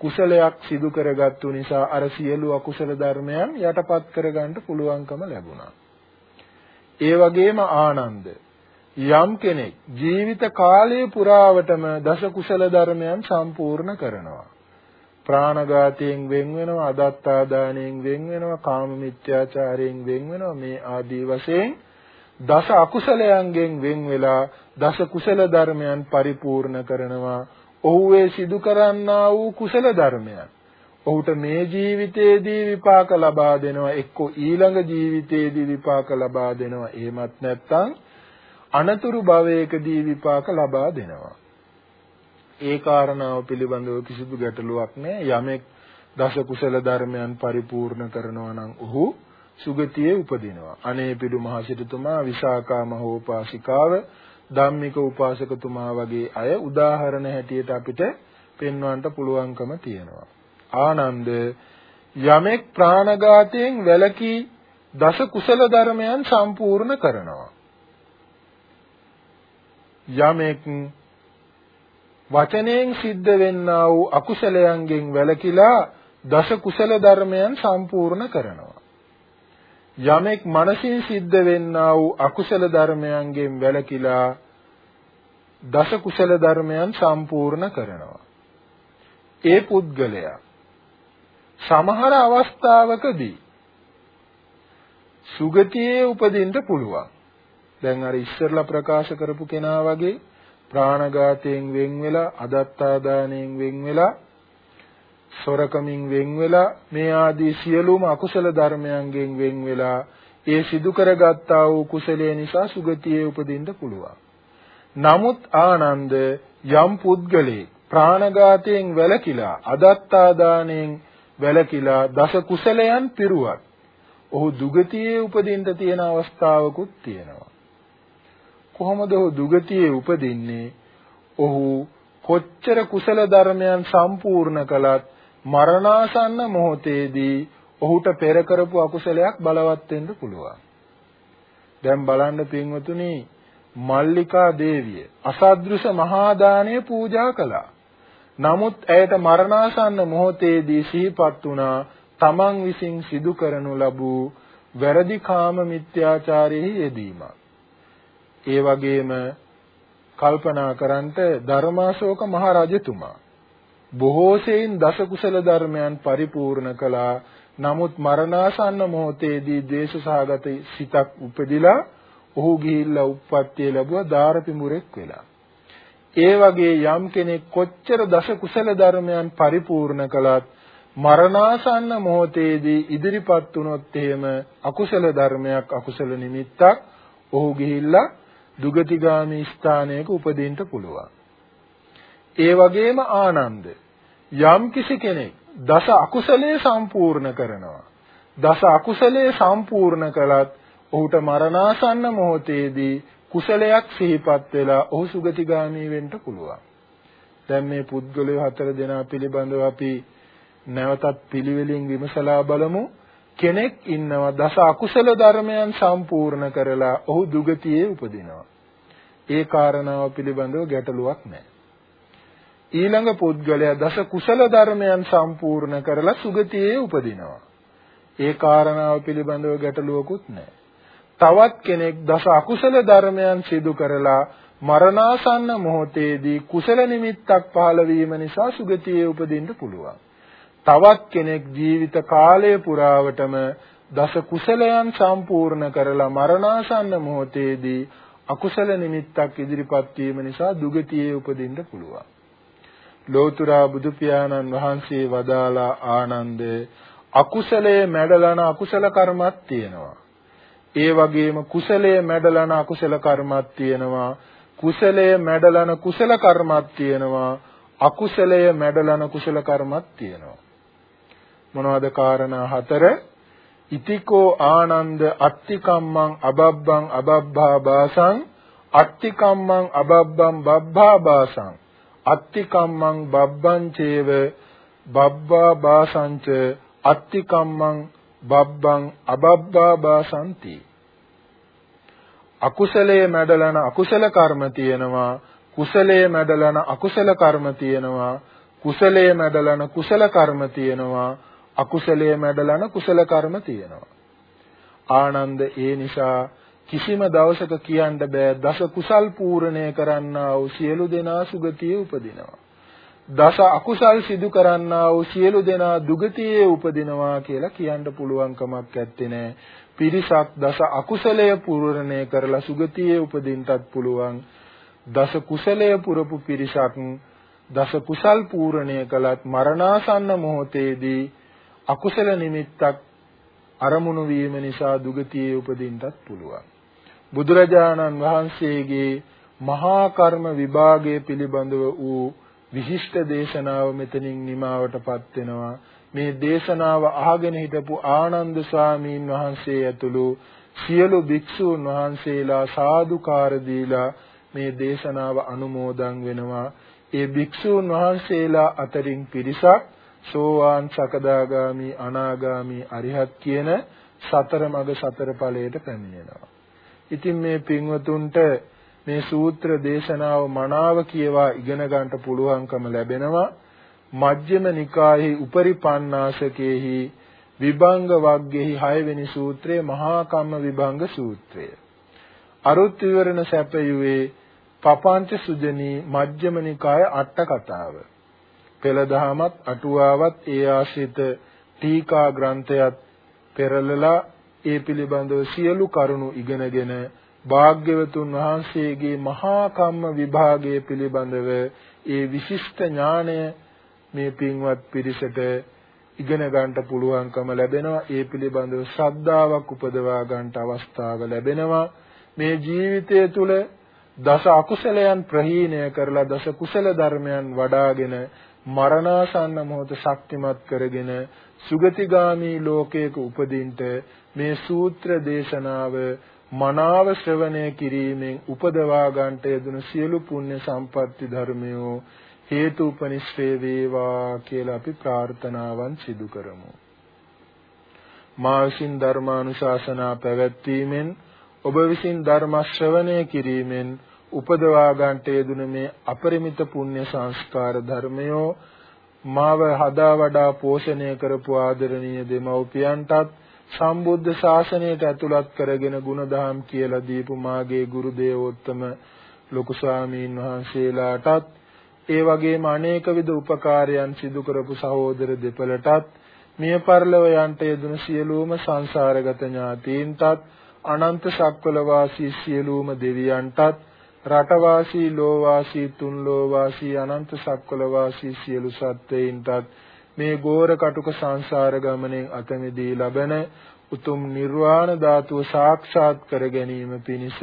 කුසලයක් සිදු කරගත්තු නිසා අර සියලු අකුසල ධර්මයන් යටපත් කරගන්න පුළුවන්කම ලැබුණා. ඒ වගේම ආනන්ද යම් කෙනෙක් ජීවිත කාලය පුරාවටම දස කුසල ධර්මයන් සම්පූර්ණ කරනවා. ප්‍රාණඝාතයෙන් වෙන් වෙනවා, අදත්තා දාණයෙන් වෙන් වෙනවා, කාම මිත්‍යාචාරයෙන් වෙන් වෙනවා මේ ආදී වශයෙන් දස අකුසලයන්ගෙන් වෙන් වෙලා දස කුසල ධර්මයන් පරිපූර්ණ කරනවා. ඔහු ඒ සිදු කරන්නා වූ කුසල ධර්මයන් ඔහුට මේ ජීවිතයේදී විපාක ලබා දෙනවා එක්ක ඊළඟ ජීවිතයේදී විපාක ලබා දෙනවා එහෙමත් නැත්නම් අනතුරු භවයකදී විපාක ලබා දෙනවා. ඒ කාරණාව පිළිබඳව කිසිදු ගැටලුවක් නැහැ. යමෙක් දස කුසල ධර්මයන් පරිපූර්ණ කරනවා නම් ඔහු සුගතියේ උපදිනවා. අනේ පිටු මහසිටුතුමා විසාකා මහෝපාසිකාව ධම්මික උපාසකතුමා වගේ අය උදාහරණ හැටියට අපිට පෙන්වන්නට පුළුවන්කම තියෙනවා. ආනන්ද යමෙක් ප්‍රාණඝාතයෙන් වැළකී දස කුසල ධර්මයන් සම්පූර්ණ කරනවා. යමෙක් වචනයෙන් සිද්ධ වෙන්නා වූ අකුසලයන්ගෙන් වැළකීලා දස කුසල ධර්මයන් සම්පූර්ණ කරනවා. යමෙක් මනසින් සිද්ධ වෙන්නා වූ අකුසල ධර්මයන්ගෙන් වැළකීලා දස කුසල ධර්මයන් සම්පූර්ණ කරනවා. ඒ පුද්ගලයා සමහර අවස්ථාවකදී සුගතියේ උපදින්න පුළුවන්. දැන් අර ඉස්සරලා ප්‍රකාශ කරපු කෙනා වගේ ප්‍රාණඝාතයෙන් වෙන් වෙලා අදත්තාදානයෙන් වෙන් වෙලා සොරකමින් වෙන් වෙලා මේ ආදී සියලුම අකුසල ධර්මයන්ගෙන් වෙන් වෙලා ඒ සිදු කරගත්තා වූ කුසලයේ නිසා සුගතියේ උපදින්න පුළුවන්. නමුත් ආනන්ද යම් පුද්ගලෙක් ප්‍රාණඝාතයෙන් වැළකීලා අදත්තාදානයෙන් වැළකීලා දස කුසලයන් පිරුවත් ඔහු දුගතියේ උපදින්න තියෙන අවස්ථාවකුත් තියෙනවා. කොහොමද ඔහු දුගතියේ උපදින්නේ? ඔහු කොච්චර කුසල ධර්මයන් සම්පූර්ණ කළත් මරණාසන්න මොහොතේදී ඔහුට පෙර කරපු අකුසලයක් බලවත් වෙන්න පුළුවන්. දැන් බලන්න පින්වතුනි මල්ලිකා දේවිය අසද්දෘශ මහා දාණය පූජා කළා. නමුත් ඇයට මරණාසන්න මොහොතේදී සිහිපත් වුණා තමන් විසින් සිදු කරනු ලබූ වැරදි කාම මිත්‍යාචාරයෙහි යෙදීමක්. ඒ වගේම කල්පනා කරන්ට ධර්මාශෝක මහ රජතුමා බොහෝ සෙයින් දස කුසල ධර්මයන් පරිපූර්ණ කළා. නමුත් මරණාසන්න මොහොතේදී ද්වේෂසහගත සිතක් උපදිලා ඔහු ගිහිල්ලා උප්පත්තිය ලැබුවා ධාරපිමුරෙක් වෙලා. ඒ වගේ යම් කෙනෙක් කොච්චර දස කුසල ධර්මයන් පරිපූර්ණ කළත් මරණාසන්න මොහොතේදී ඉදිරිපත් වුණොත් එහෙම අකුසල ධර්මයක් අකුසල නිමිත්තක් ඔහු ගිහිල්ලා දුගතිගාමී ස්ථානයක උපදින්න පුළුවන්. ඒ වගේම ආනන්ද යම් කිසි කෙනෙක් දස අකුසලයේ සම්පූර්ණ කරනවා. දස අකුසලයේ සම්පූර්ණ කළත් ඔහුට මරණාසන්න මොහොතේදී කුසලයක් සිහිපත් වෙලා ඔහු සුගතිගාමී වෙන්න පුළුවන්. දැන් මේ පුද්ගලයෝ හතර දෙනා පිළිබඳව අපි නැවතත් පිළිවෙලින් විමසලා බලමු. කෙනෙක් ඉන්නවා දස අකුසල ධර්මයන් සම්පූර්ණ කරලා ඔහු දුගතියේ උපදිනවා. ඒ කාරණාව පිළිබඳව ගැටලුවක් නැහැ. ඊළඟ පුද්ගලයා දස කුසල ධර්මයන් සම්පූර්ණ කරලා සුගතියේ උපදිනවා. ඒ කාරණාව පිළිබඳව ගැටලුවකුත් නැහැ. තවත් කෙනෙක් දස අකුසල ධර්මයන් සිදු කරලා මරණාසන්න මොහොතේදී කුසල නිමිත්තක් පහළ වීම නිසා සුගතියේ උපදින්න පුළුවන්. තවත් කෙනෙක් ජීවිත කාලය පුරාවටම දස කුසලයන් සම්පූර්ණ කරලා මරණාසන්න මොහොතේදී අකුසල නිමිත්තක් ඉදිරිපත් වීම නිසා දුගතියේ උපදින්න පුළුවන්. ලෝතුරා බුදු පියාණන් වහන්සේ වදාලා ආනන්ද අකුසලයේ මැඩලන අකුසල කර්මත් තියෙනවා. ඒ වගේම කුසලයේ මැඩලන අකුසල කර්මත් තියෙනවා. කුසලයේ මැඩලන කුසල කර්මත් තියෙනවා. අකුසලයේ මැඩලන කුසල කර්මත් තියෙනවා. මොනවද කාරණා හතර? ඉතිකෝ ආනන්ද අත්තිකම්මං අබබ්බං අබබ්බා බාසං අත්තිකම්මං අබබ්බං බබ්බා බාසං අත්තිකම්මං බබ්බං චේව බබ්බා බාසංච අත්තිකම්මං බබ්බං අබබ්බා බාසಂತಿ අකුසලයේ මැඩලන අකුසල කර්ම තියෙනවා කුසලයේ මැඩලන අකුසල කර්ම තියෙනවා කුසලයේ මැඩලන කුසල කර්ම තියෙනවා අකුසලයේ මැඩලන කුසල කර්ම තියෙනවා. ආනන්ද ඒ නිසා කිසිම දවසක කියන්න බෑ දස කුසල් පූර්ණය කරන්නා වූ සියලු දෙනා සුගතියේ උපදිනවා. දස අකුසල් සිදු කරන්නා වූ සියලු දෙනා දුගතියේ උපදිනවා කියලා කියන්න පුළුවන් කමක් නැත්තේ පිරිසක් දස අකුසලය පූර්ණය කරලා සුගතියේ උපදින්නත් පුළුවන්. දස කුසලය පුරපු පිරිසක් දස කුසල් පූර්ණය කළත් මරණාසන්න මොහොතේදී අකුසල නිමිත්තක් අරමුණු වීම නිසා දුගතියේ උපදින්නත් පුළුවන්. බුදුරජාණන් වහන්සේගේ මහා කර්ම විභාගයේ පිළිබඳව වූ විශිෂ්ට දේශනාව මෙතනින් නිමාවටපත් වෙනවා. මේ දේශනාව අහගෙන හිටපු ආනන්ද ස්වාමීන් වහන්සේ ඇතුළු සියලු භික්ෂූන් වහන්සේලා සාදුකාර දීලා මේ දේශනාව අනුමෝදන් වෙනවා. ඒ භික්ෂූන් වහන්සේලා අතරින් පිරිසක් සෝවාන් සකදාගාමි අනාගාමි අරිහත් කියන සතර මඟ සතර ඵලයට පැමිණෙනවා. ඉතින් මේ පින්වතුන්ට මේ සූත්‍ර දේශනාව මනාව කියවා ඉගෙන ගන්නට පුළුවන්කම ලැබෙනවා. මජ්ක්‍ධිම නිකායේ උපරිපන්නාසකේහි විභංග වග්ගෙහි 6 වෙනි සූත්‍රය මහා කම්ම විභංග සූත්‍රය. අරුත් විවරණ සැපයුවේ පපංච සුජනී මජ්ක්‍ධිම නිකාය අට කතාව. පෙළ දහමත් අටුවාවත් ඒ ආශ්‍රිත ටීකා ග්‍රන්ථයත් පෙරලලා ඒ පිළිබඳව සියලු කරුණු ඉගෙනගෙන භාග්‍යවතුන් වහන්සේගේ මහා කම්ම විභාගයේ පිළිබඳව ඒ විශිෂ්ට ඥාණය මේ පින්වත් පිරිසට ඉගෙන ගන්නට පුළුවන්කම ලැබෙනවා. ඒ පිළිබඳව ශ්‍රද්ධාවක් උපදවා ගන්නට අවස්ථාව ලැබෙනවා. මේ ජීවිතය තුළ දස අකුසලයන් ප්‍රහීණය කරලා දස කුසල ධර්මයන් වඩාගෙන මරණාසන්න මොහොත ශක්තිමත් කරගෙන සුගතිගාමි ලෝකයක උපදින්නට මේ සූත්‍ර දේශනාව මනාව ශ්‍රවණය කිරීමෙන් උපදවා ගන්නට යෙදුණු සියලු පුණ්‍ය සම්පatti ධර්මයෝ හේතු උපනිශ්‍රේ වේවා කියලා අපි ප්‍රාර්ථනාවන් සිදු කරමු. මා විසින් ධර්මානුශාසනා පැවැත්වීමෙන් ඔබ විසින් ධර්ම ශ්‍රවණය කිරීමෙන් උපදවා ගන්නට යෙදුන මේ අපරිමිත පුණ්‍ය සංස්කාර ධර්මයෝ මාව හදා වඩා පෝෂණය කරපු ආදරණීය දෙමව්පියන්ටත් සම්බුද්ධ ශාසනයට ඇතුළත් කරගෙන ಗುಣධම් කියලා දීපු මාගේ ගුරු දේවෝත්තම ලොකු ස්වාමීන් වහන්සේලාටත් ඒ වගේම අනේක විද උපකාරයන් සිදු කරපු සහෝදර දෙපළටත් මිය පරලොව යන්ට යෙදුණු සියලුම සංසාරගත ඥාතීන්ටත් අනන්ත සක්වල වාසී සියලුම දෙවියන්ටත් රටවාසී ලෝවාසී තුන් ලෝවාසී අනන්ත සක්වල වාසී සියලු සත්වයින්ටත් මේ ගෝර කටුක සංසාර ගමනෙන් අත මිදී ලබන උතුම් නිර්වාණ ධාතුව සාක්ෂාත් කර ගැනීම පිණිස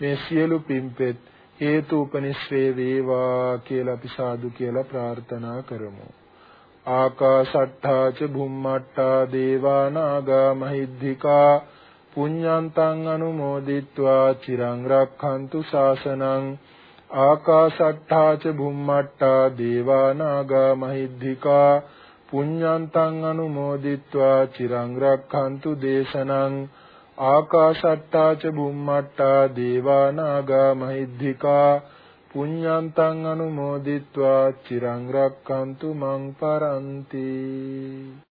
මේ සියලු පින්පෙත් හේතු උපනිශ්‍රේ වේවා කියලා අපි සාදු කියලා ප්‍රාර්ථනා කරමු. ආකාසට්ඨා ච භුම්මට්ඨා දේවා නාග මහිද්దికා පුඤ්ඤාන්තං අනුමෝදිත්වා චිරං රක්ඛන්තු ශාසනං ආකාශට්ඨා ච භුම්මට්ඨා දේවා නාග මහිද්దికා පුඤ්ඤන්තං අනුමෝදිත්වා චිරං රක්ඛන්තු දේශනං ආකාශට්ටා ච බුම්මට්ටා දේවා නාග මහිද්దికා පුඤ්ඤන්තං අනුමෝදිත්වා චිරං රක්ඛන්තු මං පරන්ති